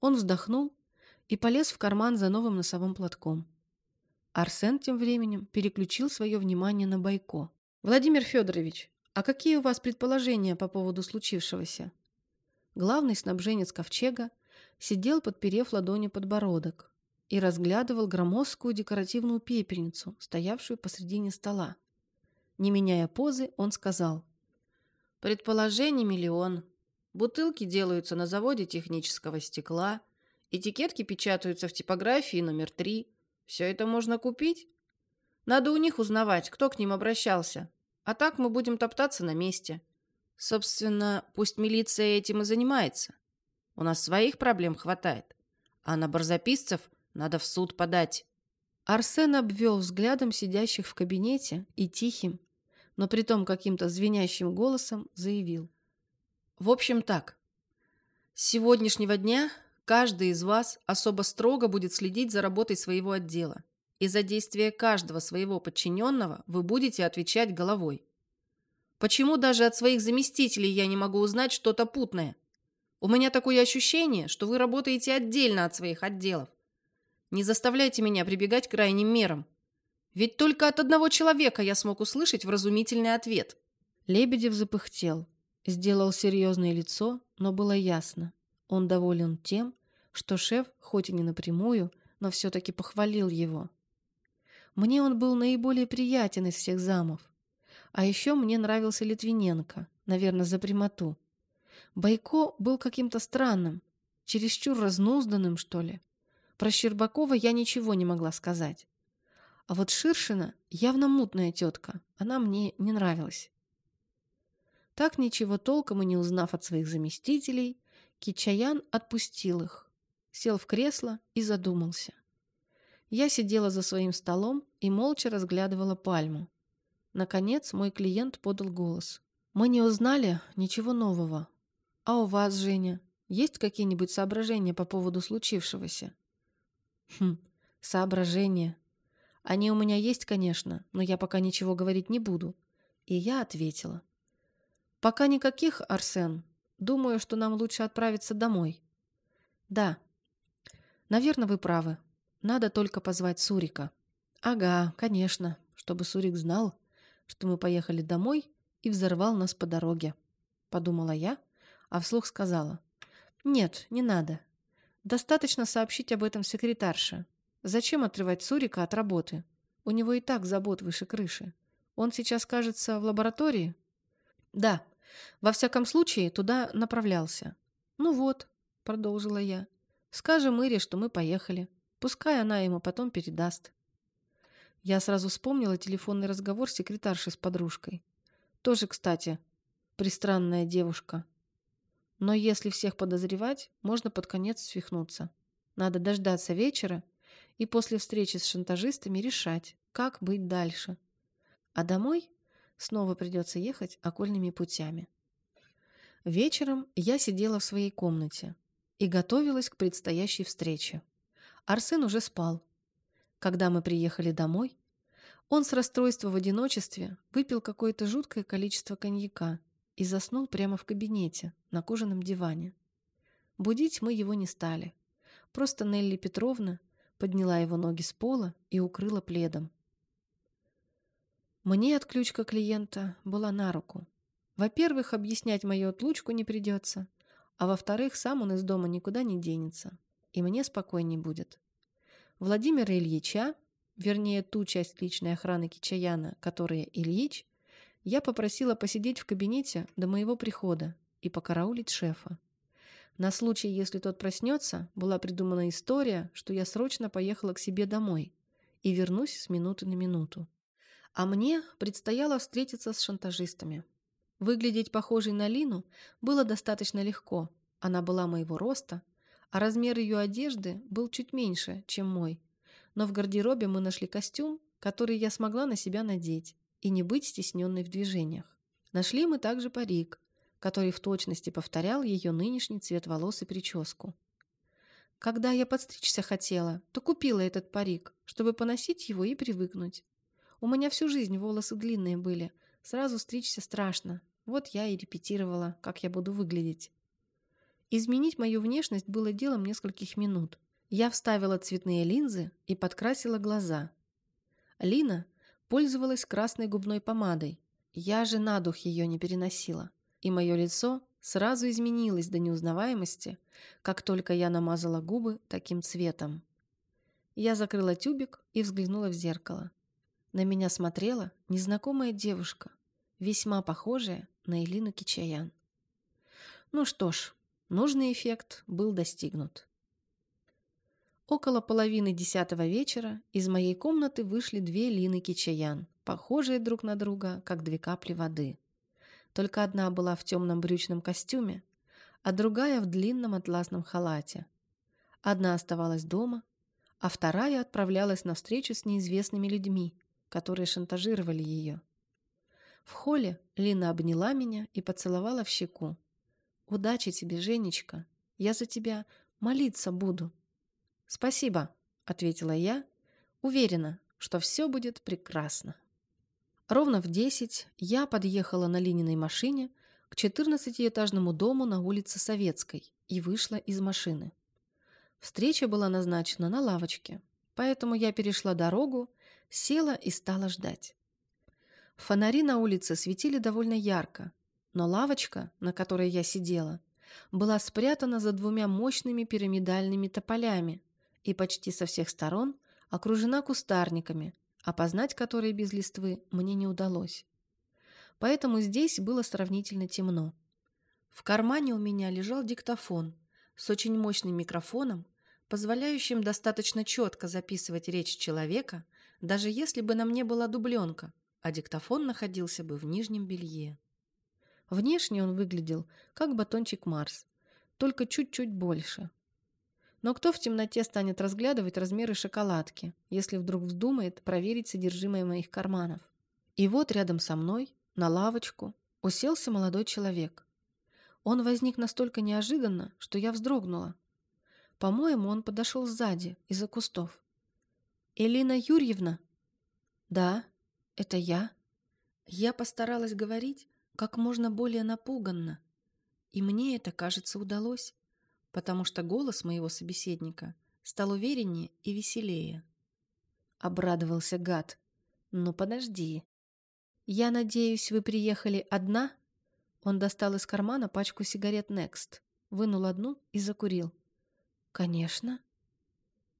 Он вздохнул и полез в карман за новым носовым платком. Арсен тем временем переключил свое внимание на Байко. «Владимир Федорович, а какие у вас предположения по поводу случившегося?» Главный снабженец ковчега сидел, подперев ладони подбородок, и разглядывал громоздкую декоративную пепельницу, стоявшую посредине стола. Не меняя позы, он сказал. «Предположений миллион. Бутылки делаются на заводе технического стекла, этикетки печатаются в типографии номер три. Все это можно купить? Надо у них узнавать, кто к ним обращался. А так мы будем топтаться на месте. Собственно, пусть милиция этим и занимается. У нас своих проблем хватает. А на барзаписцев надо в суд подать. Арсен обвел взглядом сидящих в кабинете и тихим, но притом каким-то звенящим голосом заявил. В общем так. С сегодняшнего дня каждый из вас особо строго будет следить за работой своего отдела. И за действия каждого своего подчиненного вы будете отвечать головой. Почему даже от своих заместителей я не могу узнать что-то путное? У меня такое ощущение, что вы работаете отдельно от своих отделов. Не заставляйте меня прибегать к крайним мерам. Ведь только от одного человека я смог услышать вразумительный ответ. Лебедев запыхтел, сделал серьезное лицо, но было ясно. Он доволен тем, что шеф, хоть и не напрямую, но все-таки похвалил его. Мне он был наиболее приятен из всех замов. А еще мне нравился Литвиненко, наверное, за прямоту. Байко был каким-то странным, чересчур разнузданным, что ли. Про Щербакова я ничего не могла сказать. А вот Ширшина явно мутная тетка, она мне не нравилась. Так ничего толком и не узнав от своих заместителей, Кичаян отпустил их, сел в кресло и задумался. Я сидела за своим столом и молча разглядывала пальму. Наконец мой клиент подал голос. «Мы не узнали ничего нового. А у вас, Женя, есть какие-нибудь соображения по поводу случившегося?» «Хм, соображения. Они у меня есть, конечно, но я пока ничего говорить не буду». И я ответила. «Пока никаких, Арсен. Думаю, что нам лучше отправиться домой». «Да. Наверное, вы правы. Надо только позвать Сурика. Ага, конечно, чтобы Сурик знал, что мы поехали домой и взорвал нас по дороге. Подумала я, а вслух сказала. Нет, не надо. Достаточно сообщить об этом секретарше. Зачем отрывать Сурика от работы? У него и так забот выше крыши. Он сейчас, кажется, в лаборатории? Да, во всяком случае, туда направлялся. Ну вот, продолжила я. Скажем Ире, что мы поехали. Пускай она ему потом передаст. Я сразу вспомнила телефонный разговор с секретаршей с подружкой. Тоже, кстати, пристранная девушка. Но если всех подозревать, можно под конец свихнуться. Надо дождаться вечера и после встречи с шантажистами решать, как быть дальше. А домой снова придется ехать окольными путями. Вечером я сидела в своей комнате и готовилась к предстоящей встрече. Арсен уже спал. Когда мы приехали домой, он с расстройства в одиночестве выпил какое-то жуткое количество коньяка и заснул прямо в кабинете на кожаном диване. Будить мы его не стали. Просто Нелли Петровна подняла его ноги с пола и укрыла пледом. Мне отключка клиента была на руку. Во-первых, объяснять мою отлучку не придется, а во-вторых, сам он из дома никуда не денется, и мне спокойней будет. Владимира Ильича, вернее ту часть личной охраны Кичаяна, которая Ильич, я попросила посидеть в кабинете до моего прихода и покараулить шефа. На случай, если тот проснется, была придумана история, что я срочно поехала к себе домой и вернусь с минуты на минуту. А мне предстояло встретиться с шантажистами. Выглядеть похожей на Лину было достаточно легко. Она была моего роста, а размер ее одежды был чуть меньше, чем мой. Но в гардеробе мы нашли костюм, который я смогла на себя надеть и не быть стесненной в движениях. Нашли мы также парик, который в точности повторял ее нынешний цвет волос и прическу. Когда я подстричься хотела, то купила этот парик, чтобы поносить его и привыкнуть. У меня всю жизнь волосы длинные были, сразу стричься страшно. Вот я и репетировала, как я буду выглядеть. Изменить мою внешность было делом нескольких минут. Я вставила цветные линзы и подкрасила глаза. Лина пользовалась красной губной помадой. Я же на дух ее не переносила и мое лицо сразу изменилось до неузнаваемости, как только я намазала губы таким цветом. Я закрыла тюбик и взглянула в зеркало. На меня смотрела незнакомая девушка, весьма похожая на Элину Кичаян. Ну что ж, нужный эффект был достигнут. Около половины десятого вечера из моей комнаты вышли две Лины Кичаян, похожие друг на друга, как две капли воды. Только одна была в темном брючном костюме, а другая в длинном атласном халате. Одна оставалась дома, а вторая отправлялась на встречу с неизвестными людьми, которые шантажировали ее. В холле Лина обняла меня и поцеловала в щеку. «Удачи тебе, Женечка! Я за тебя молиться буду!» «Спасибо!» — ответила я, уверена, что все будет прекрасно. Ровно в десять я подъехала на Лининой машине к 14-этажному дому на улице Советской и вышла из машины. Встреча была назначена на лавочке, поэтому я перешла дорогу, села и стала ждать. Фонари на улице светили довольно ярко, но лавочка, на которой я сидела, была спрятана за двумя мощными пирамидальными тополями и почти со всех сторон окружена кустарниками, опознать которые без листвы мне не удалось. Поэтому здесь было сравнительно темно. В кармане у меня лежал диктофон с очень мощным микрофоном, позволяющим достаточно четко записывать речь человека, даже если бы на мне была дубленка, а диктофон находился бы в нижнем белье. Внешне он выглядел как батончик Марс, только чуть-чуть больше. Но кто в темноте станет разглядывать размеры шоколадки, если вдруг вздумает проверить содержимое моих карманов? И вот рядом со мной, на лавочку, уселся молодой человек. Он возник настолько неожиданно, что я вздрогнула. По-моему, он подошел сзади, из-за кустов. «Элина Юрьевна?» «Да, это я». Я постаралась говорить как можно более напуганно, и мне это, кажется, удалось потому что голос моего собеседника стал увереннее и веселее. Обрадовался гад. «Ну, подожди. Я надеюсь, вы приехали одна?» Он достал из кармана пачку сигарет Next, вынул одну и закурил. «Конечно.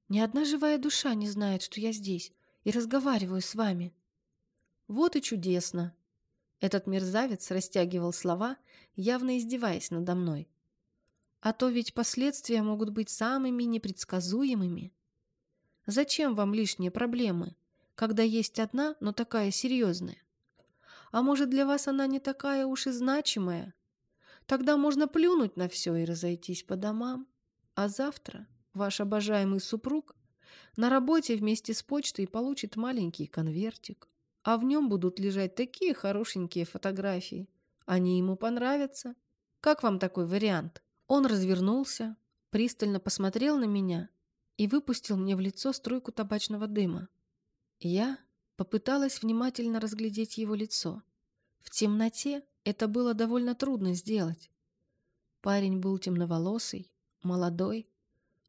Ни одна живая душа не знает, что я здесь и разговариваю с вами». «Вот и чудесно!» Этот мерзавец растягивал слова, явно издеваясь надо мной. «А то ведь последствия могут быть самыми непредсказуемыми. Зачем вам лишние проблемы, когда есть одна, но такая серьезная? А может, для вас она не такая уж и значимая? Тогда можно плюнуть на все и разойтись по домам. А завтра ваш обожаемый супруг на работе вместе с почтой получит маленький конвертик а в нем будут лежать такие хорошенькие фотографии. Они ему понравятся. Как вам такой вариант? Он развернулся, пристально посмотрел на меня и выпустил мне в лицо струйку табачного дыма. Я попыталась внимательно разглядеть его лицо. В темноте это было довольно трудно сделать. Парень был темноволосый, молодой.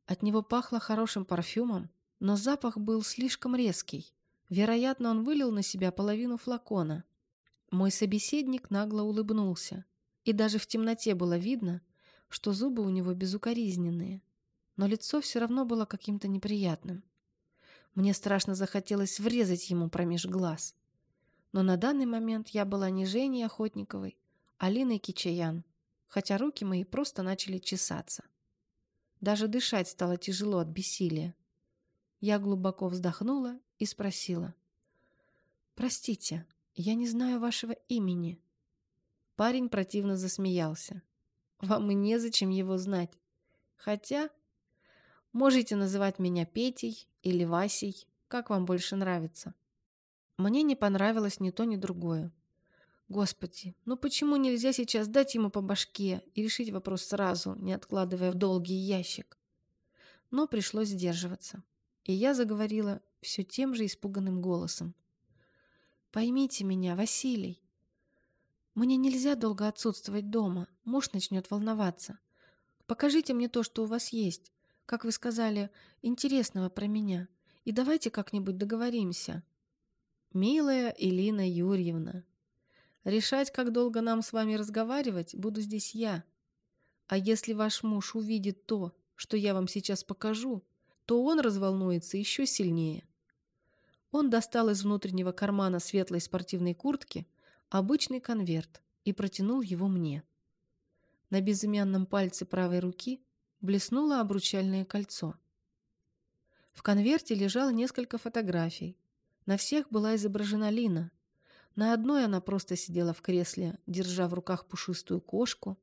От него пахло хорошим парфюмом, но запах был слишком резкий. Вероятно, он вылил на себя половину флакона. Мой собеседник нагло улыбнулся, и даже в темноте было видно, что зубы у него безукоризненные, но лицо все равно было каким-то неприятным. Мне страшно захотелось врезать ему промеж глаз. Но на данный момент я была не Женей Охотниковой, а Линой Кичаян, хотя руки мои просто начали чесаться. Даже дышать стало тяжело от бессилия. Я глубоко вздохнула и спросила. «Простите, я не знаю вашего имени». Парень противно засмеялся. «Вам и незачем его знать. Хотя можете называть меня Петей или Васей, как вам больше нравится». Мне не понравилось ни то, ни другое. Господи, ну почему нельзя сейчас дать ему по башке и решить вопрос сразу, не откладывая в долгий ящик? Но пришлось сдерживаться. И я заговорила все тем же испуганным голосом. «Поймите меня, Василий. Мне нельзя долго отсутствовать дома. Муж начнет волноваться. Покажите мне то, что у вас есть. Как вы сказали, интересного про меня. И давайте как-нибудь договоримся». «Милая Элина Юрьевна, решать, как долго нам с вами разговаривать, буду здесь я. А если ваш муж увидит то, что я вам сейчас покажу, то он разволнуется еще сильнее. Он достал из внутреннего кармана светлой спортивной куртки обычный конверт и протянул его мне. На безымянном пальце правой руки блеснуло обручальное кольцо. В конверте лежало несколько фотографий. На всех была изображена Лина. На одной она просто сидела в кресле, держа в руках пушистую кошку.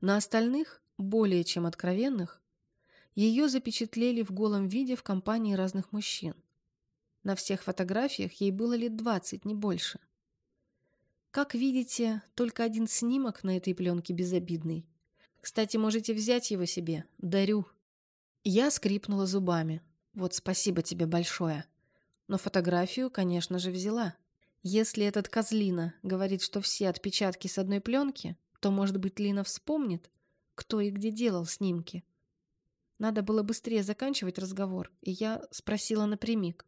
На остальных, более чем откровенных, ее запечатлели в голом виде в компании разных мужчин. На всех фотографиях ей было лет двадцать, не больше. Как видите, только один снимок на этой пленке безобидный. Кстати, можете взять его себе. Дарю. Я скрипнула зубами. Вот спасибо тебе большое. Но фотографию, конечно же, взяла. Если этот козлина говорит, что все отпечатки с одной пленки, то, может быть, Лина вспомнит, кто и где делал снимки. Надо было быстрее заканчивать разговор, и я спросила напрямик.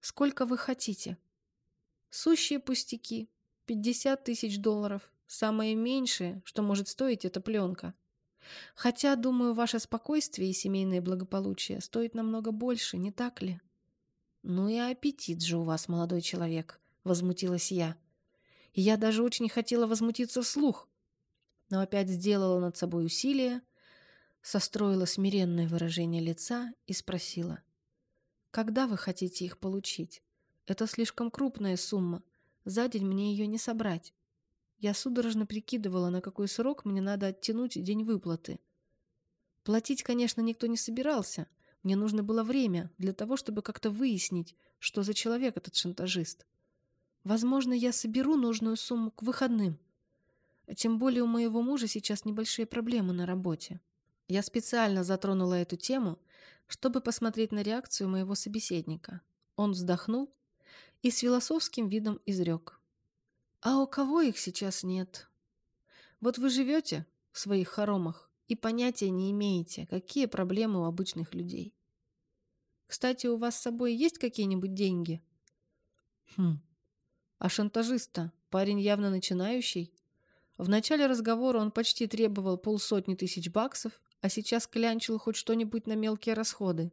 «Сколько вы хотите?» «Сущие пустяки. Пятьдесят тысяч долларов. Самое меньшее, что может стоить эта пленка. Хотя, думаю, ваше спокойствие и семейное благополучие стоит намного больше, не так ли?» «Ну и аппетит же у вас, молодой человек», — возмутилась я. И я даже очень хотела возмутиться вслух, но опять сделала над собой усилие состроила смиренное выражение лица и спросила. «Когда вы хотите их получить? Это слишком крупная сумма. За день мне ее не собрать». Я судорожно прикидывала, на какой срок мне надо оттянуть день выплаты. Платить, конечно, никто не собирался. Мне нужно было время для того, чтобы как-то выяснить, что за человек этот шантажист. Возможно, я соберу нужную сумму к выходным. Тем более у моего мужа сейчас небольшие проблемы на работе. Я специально затронула эту тему, чтобы посмотреть на реакцию моего собеседника. Он вздохнул и с философским видом изрек. «А у кого их сейчас нет? Вот вы живете в своих хоромах и понятия не имеете, какие проблемы у обычных людей. Кстати, у вас с собой есть какие-нибудь деньги? Хм. А шантажиста парень явно начинающий. В начале разговора он почти требовал полсотни тысяч баксов, а сейчас клянчил хоть что-нибудь на мелкие расходы.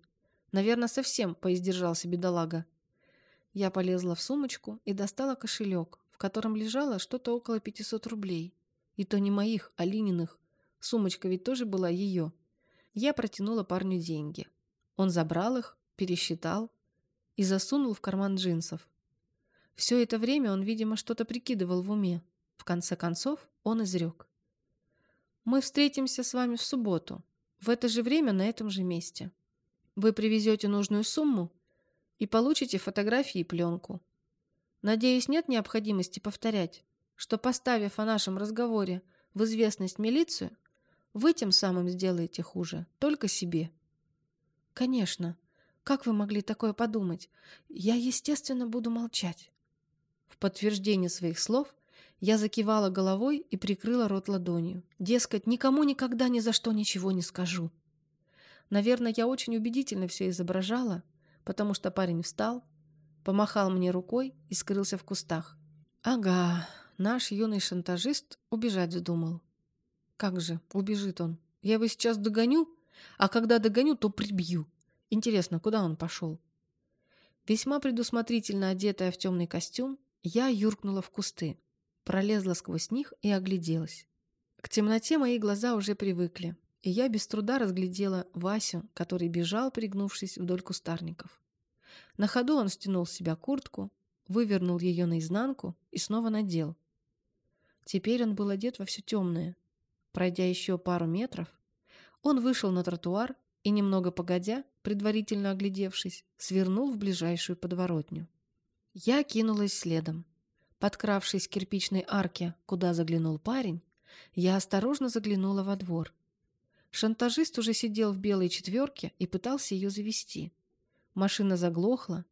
Наверное, совсем поиздержался бедолага. Я полезла в сумочку и достала кошелек, в котором лежало что-то около 500 рублей. И то не моих, а Лининых. Сумочка ведь тоже была ее. Я протянула парню деньги. Он забрал их, пересчитал и засунул в карман джинсов. Все это время он, видимо, что-то прикидывал в уме. В конце концов, он изрек. «Мы встретимся с вами в субботу, в это же время на этом же месте. Вы привезете нужную сумму и получите фотографии и пленку. Надеюсь, нет необходимости повторять, что, поставив о нашем разговоре в известность милицию, вы тем самым сделаете хуже только себе». «Конечно», как вы могли такое подумать? Я, естественно, буду молчать. В подтверждение своих слов я закивала головой и прикрыла рот ладонью. Дескать, никому никогда ни за что ничего не скажу. Наверное, я очень убедительно все изображала, потому что парень встал, помахал мне рукой и скрылся в кустах. Ага, наш юный шантажист убежать вздумал. Как же, убежит он. Я его сейчас догоню, а когда догоню, то прибью. Интересно, куда он пошел? Весьма предусмотрительно одетая в темный костюм, я юркнула в кусты, пролезла сквозь них и огляделась. К темноте мои глаза уже привыкли, и я без труда разглядела Васю, который бежал, пригнувшись вдоль кустарников. На ходу он стянул с себя куртку, вывернул ее наизнанку и снова надел. Теперь он был одет во все темное. Пройдя еще пару метров, он вышел на тротуар и, немного погодя, предварительно оглядевшись, свернул в ближайшую подворотню. Я кинулась следом. Подкравшись к кирпичной арке, куда заглянул парень, я осторожно заглянула во двор. Шантажист уже сидел в белой четверке и пытался ее завести. Машина заглохла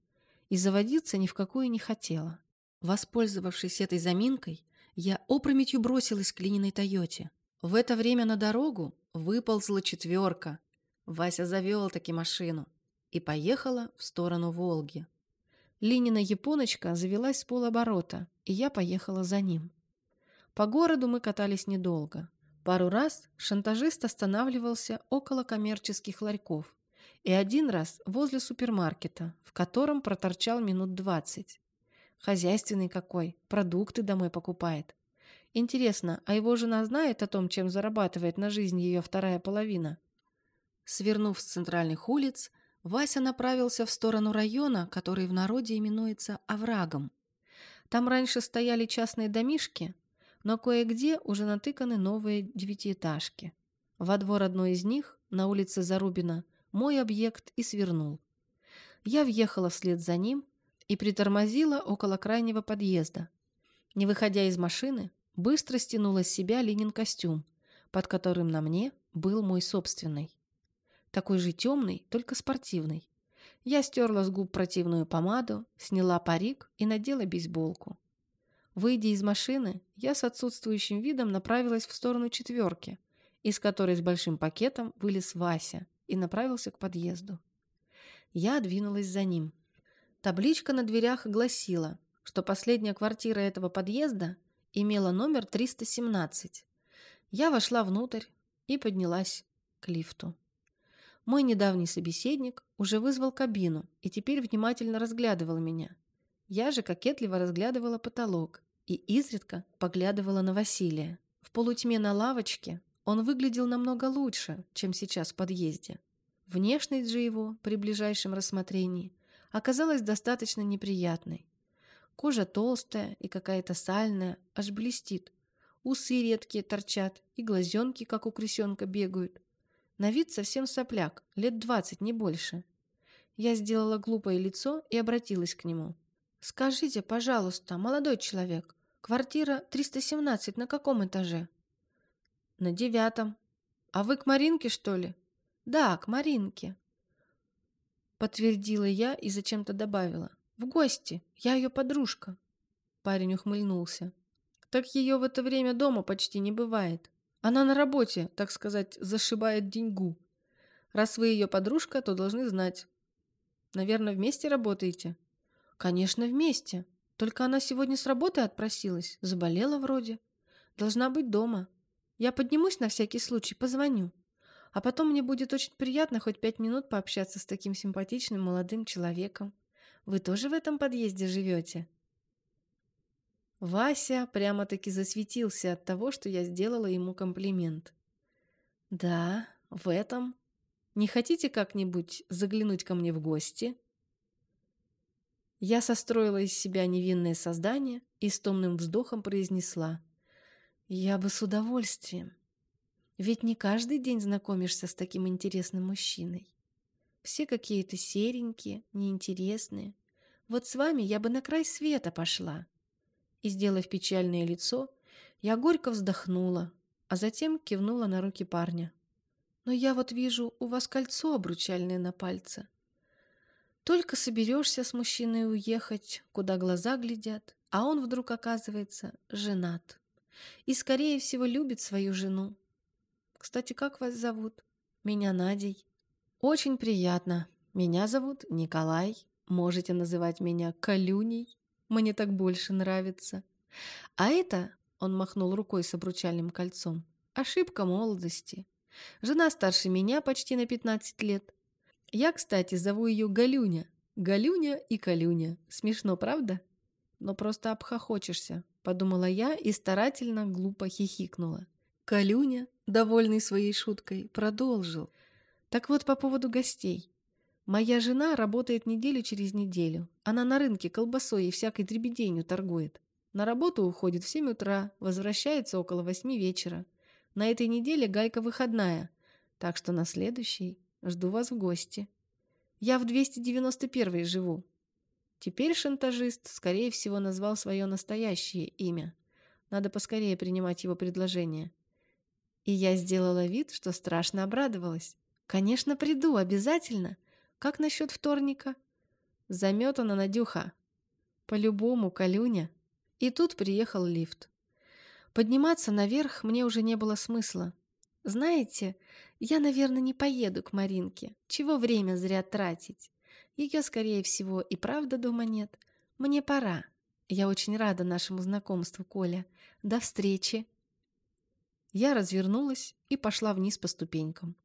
и заводиться ни в какую не хотела. Воспользовавшись этой заминкой, я опрометью бросилась к Лининой Тойоте. В это время на дорогу выползла четверка, Вася завел таки машину и поехала в сторону Волги. Линина японочка завелась с полоборота, и я поехала за ним. По городу мы катались недолго. Пару раз шантажист останавливался около коммерческих ларьков и один раз возле супермаркета, в котором проторчал минут двадцать. Хозяйственный какой, продукты домой покупает. Интересно, а его жена знает о том, чем зарабатывает на жизнь ее вторая половина? Свернув с центральных улиц, Вася направился в сторону района, который в народе именуется Оврагом. Там раньше стояли частные домишки, но кое-где уже натыканы новые девятиэтажки. Во двор одной из них, на улице Зарубина, мой объект и свернул. Я въехала вслед за ним и притормозила около крайнего подъезда. Не выходя из машины, быстро стянула с себя Ленин костюм, под которым на мне был мой собственный такой же темный, только спортивный. Я стерла с губ противную помаду, сняла парик и надела бейсболку. Выйдя из машины, я с отсутствующим видом направилась в сторону четверки, из которой с большим пакетом вылез Вася и направился к подъезду. Я двинулась за ним. Табличка на дверях гласила, что последняя квартира этого подъезда имела номер 317. Я вошла внутрь и поднялась к лифту. Мой недавний собеседник уже вызвал кабину и теперь внимательно разглядывал меня. Я же кокетливо разглядывала потолок и изредка поглядывала на Василия. В полутьме на лавочке он выглядел намного лучше, чем сейчас в подъезде. Внешность же его, при ближайшем рассмотрении, оказалась достаточно неприятной. Кожа толстая и какая-то сальная, аж блестит. Усы редкие торчат, и глазенки, как у крысенка, бегают. На вид совсем сопляк, лет двадцать, не больше. Я сделала глупое лицо и обратилась к нему. «Скажите, пожалуйста, молодой человек, квартира 317 на каком этаже?» «На девятом. А вы к Маринке, что ли?» «Да, к Маринке», — подтвердила я и зачем-то добавила. «В гости. Я ее подружка». Парень ухмыльнулся. «Так ее в это время дома почти не бывает. Она на работе, так сказать, зашибает деньгу. Раз вы ее подружка, то должны знать. Наверное, вместе работаете? Конечно, вместе. Только она сегодня с работы отпросилась. Заболела вроде. Должна быть дома. Я поднимусь на всякий случай, позвоню. А потом мне будет очень приятно хоть пять минут пообщаться с таким симпатичным молодым человеком. Вы тоже в этом подъезде живете?» Вася прямо-таки засветился от того, что я сделала ему комплимент. «Да, в этом. Не хотите как-нибудь заглянуть ко мне в гости?» Я состроила из себя невинное создание и с томным вздохом произнесла. «Я бы с удовольствием». Ведь не каждый день знакомишься с таким интересным мужчиной. Все какие-то серенькие, неинтересные. Вот с вами я бы на край света пошла. И, сделав печальное лицо, я горько вздохнула, а затем кивнула на руки парня. Но я вот вижу, у вас кольцо обручальное на пальце. Только соберешься с мужчиной уехать, куда глаза глядят, а он вдруг оказывается женат. И, скорее всего, любит свою жену, кстати, как вас зовут? Меня Надей. Очень приятно. Меня зовут Николай. Можете называть меня Калюней. Мне так больше нравится. А это, он махнул рукой с обручальным кольцом, ошибка молодости. Жена старше меня почти на 15 лет. Я, кстати, зову ее Галюня. Галюня и Калюня. Смешно, правда? Но просто обхохочешься, подумала я и старательно глупо хихикнула. Калюня, довольный своей шуткой, продолжил. Так вот по поводу гостей. Моя жена работает неделю через неделю. Она на рынке колбасой и всякой дребеденью торгует. На работу уходит в 7 утра, возвращается около 8 вечера. На этой неделе Галька выходная, так что на следующий жду вас в гости. Я в 291 живу. Теперь шантажист, скорее всего, назвал свое настоящее имя. Надо поскорее принимать его предложение. И я сделала вид, что страшно обрадовалась. «Конечно, приду, обязательно. Как насчет вторника?» Заметана Надюха. По-любому, Калюня. И тут приехал лифт. Подниматься наверх мне уже не было смысла. Знаете, я, наверное, не поеду к Маринке. Чего время зря тратить? Ее, скорее всего, и правда дома нет. Мне пора. Я очень рада нашему знакомству, Коля. До встречи. Я развернулась и пошла вниз по ступенькам.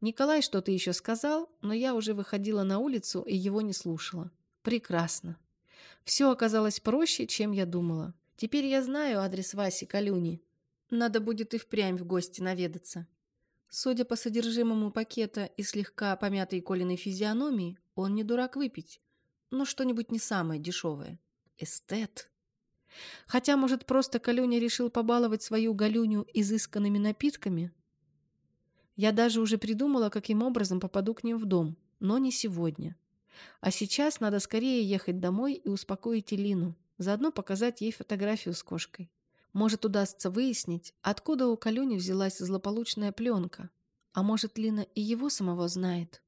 Николай что-то еще сказал, но я уже выходила на улицу и его не слушала. Прекрасно. Все оказалось проще, чем я думала. Теперь я знаю адрес Васи Калюни. Надо будет и впрямь в гости наведаться. Судя по содержимому пакета и слегка помятой Колиной физиономии, он не дурак выпить, но что-нибудь не самое дешевое. Эстет. Хотя, может, просто Калюня решил побаловать свою Галюню изысканными напитками? Я даже уже придумала, каким образом попаду к ним в дом, но не сегодня. А сейчас надо скорее ехать домой и успокоить Элину, заодно показать ей фотографию с кошкой. Может, удастся выяснить, откуда у Калюни взялась злополучная пленка. А может, Лина и его самого знает.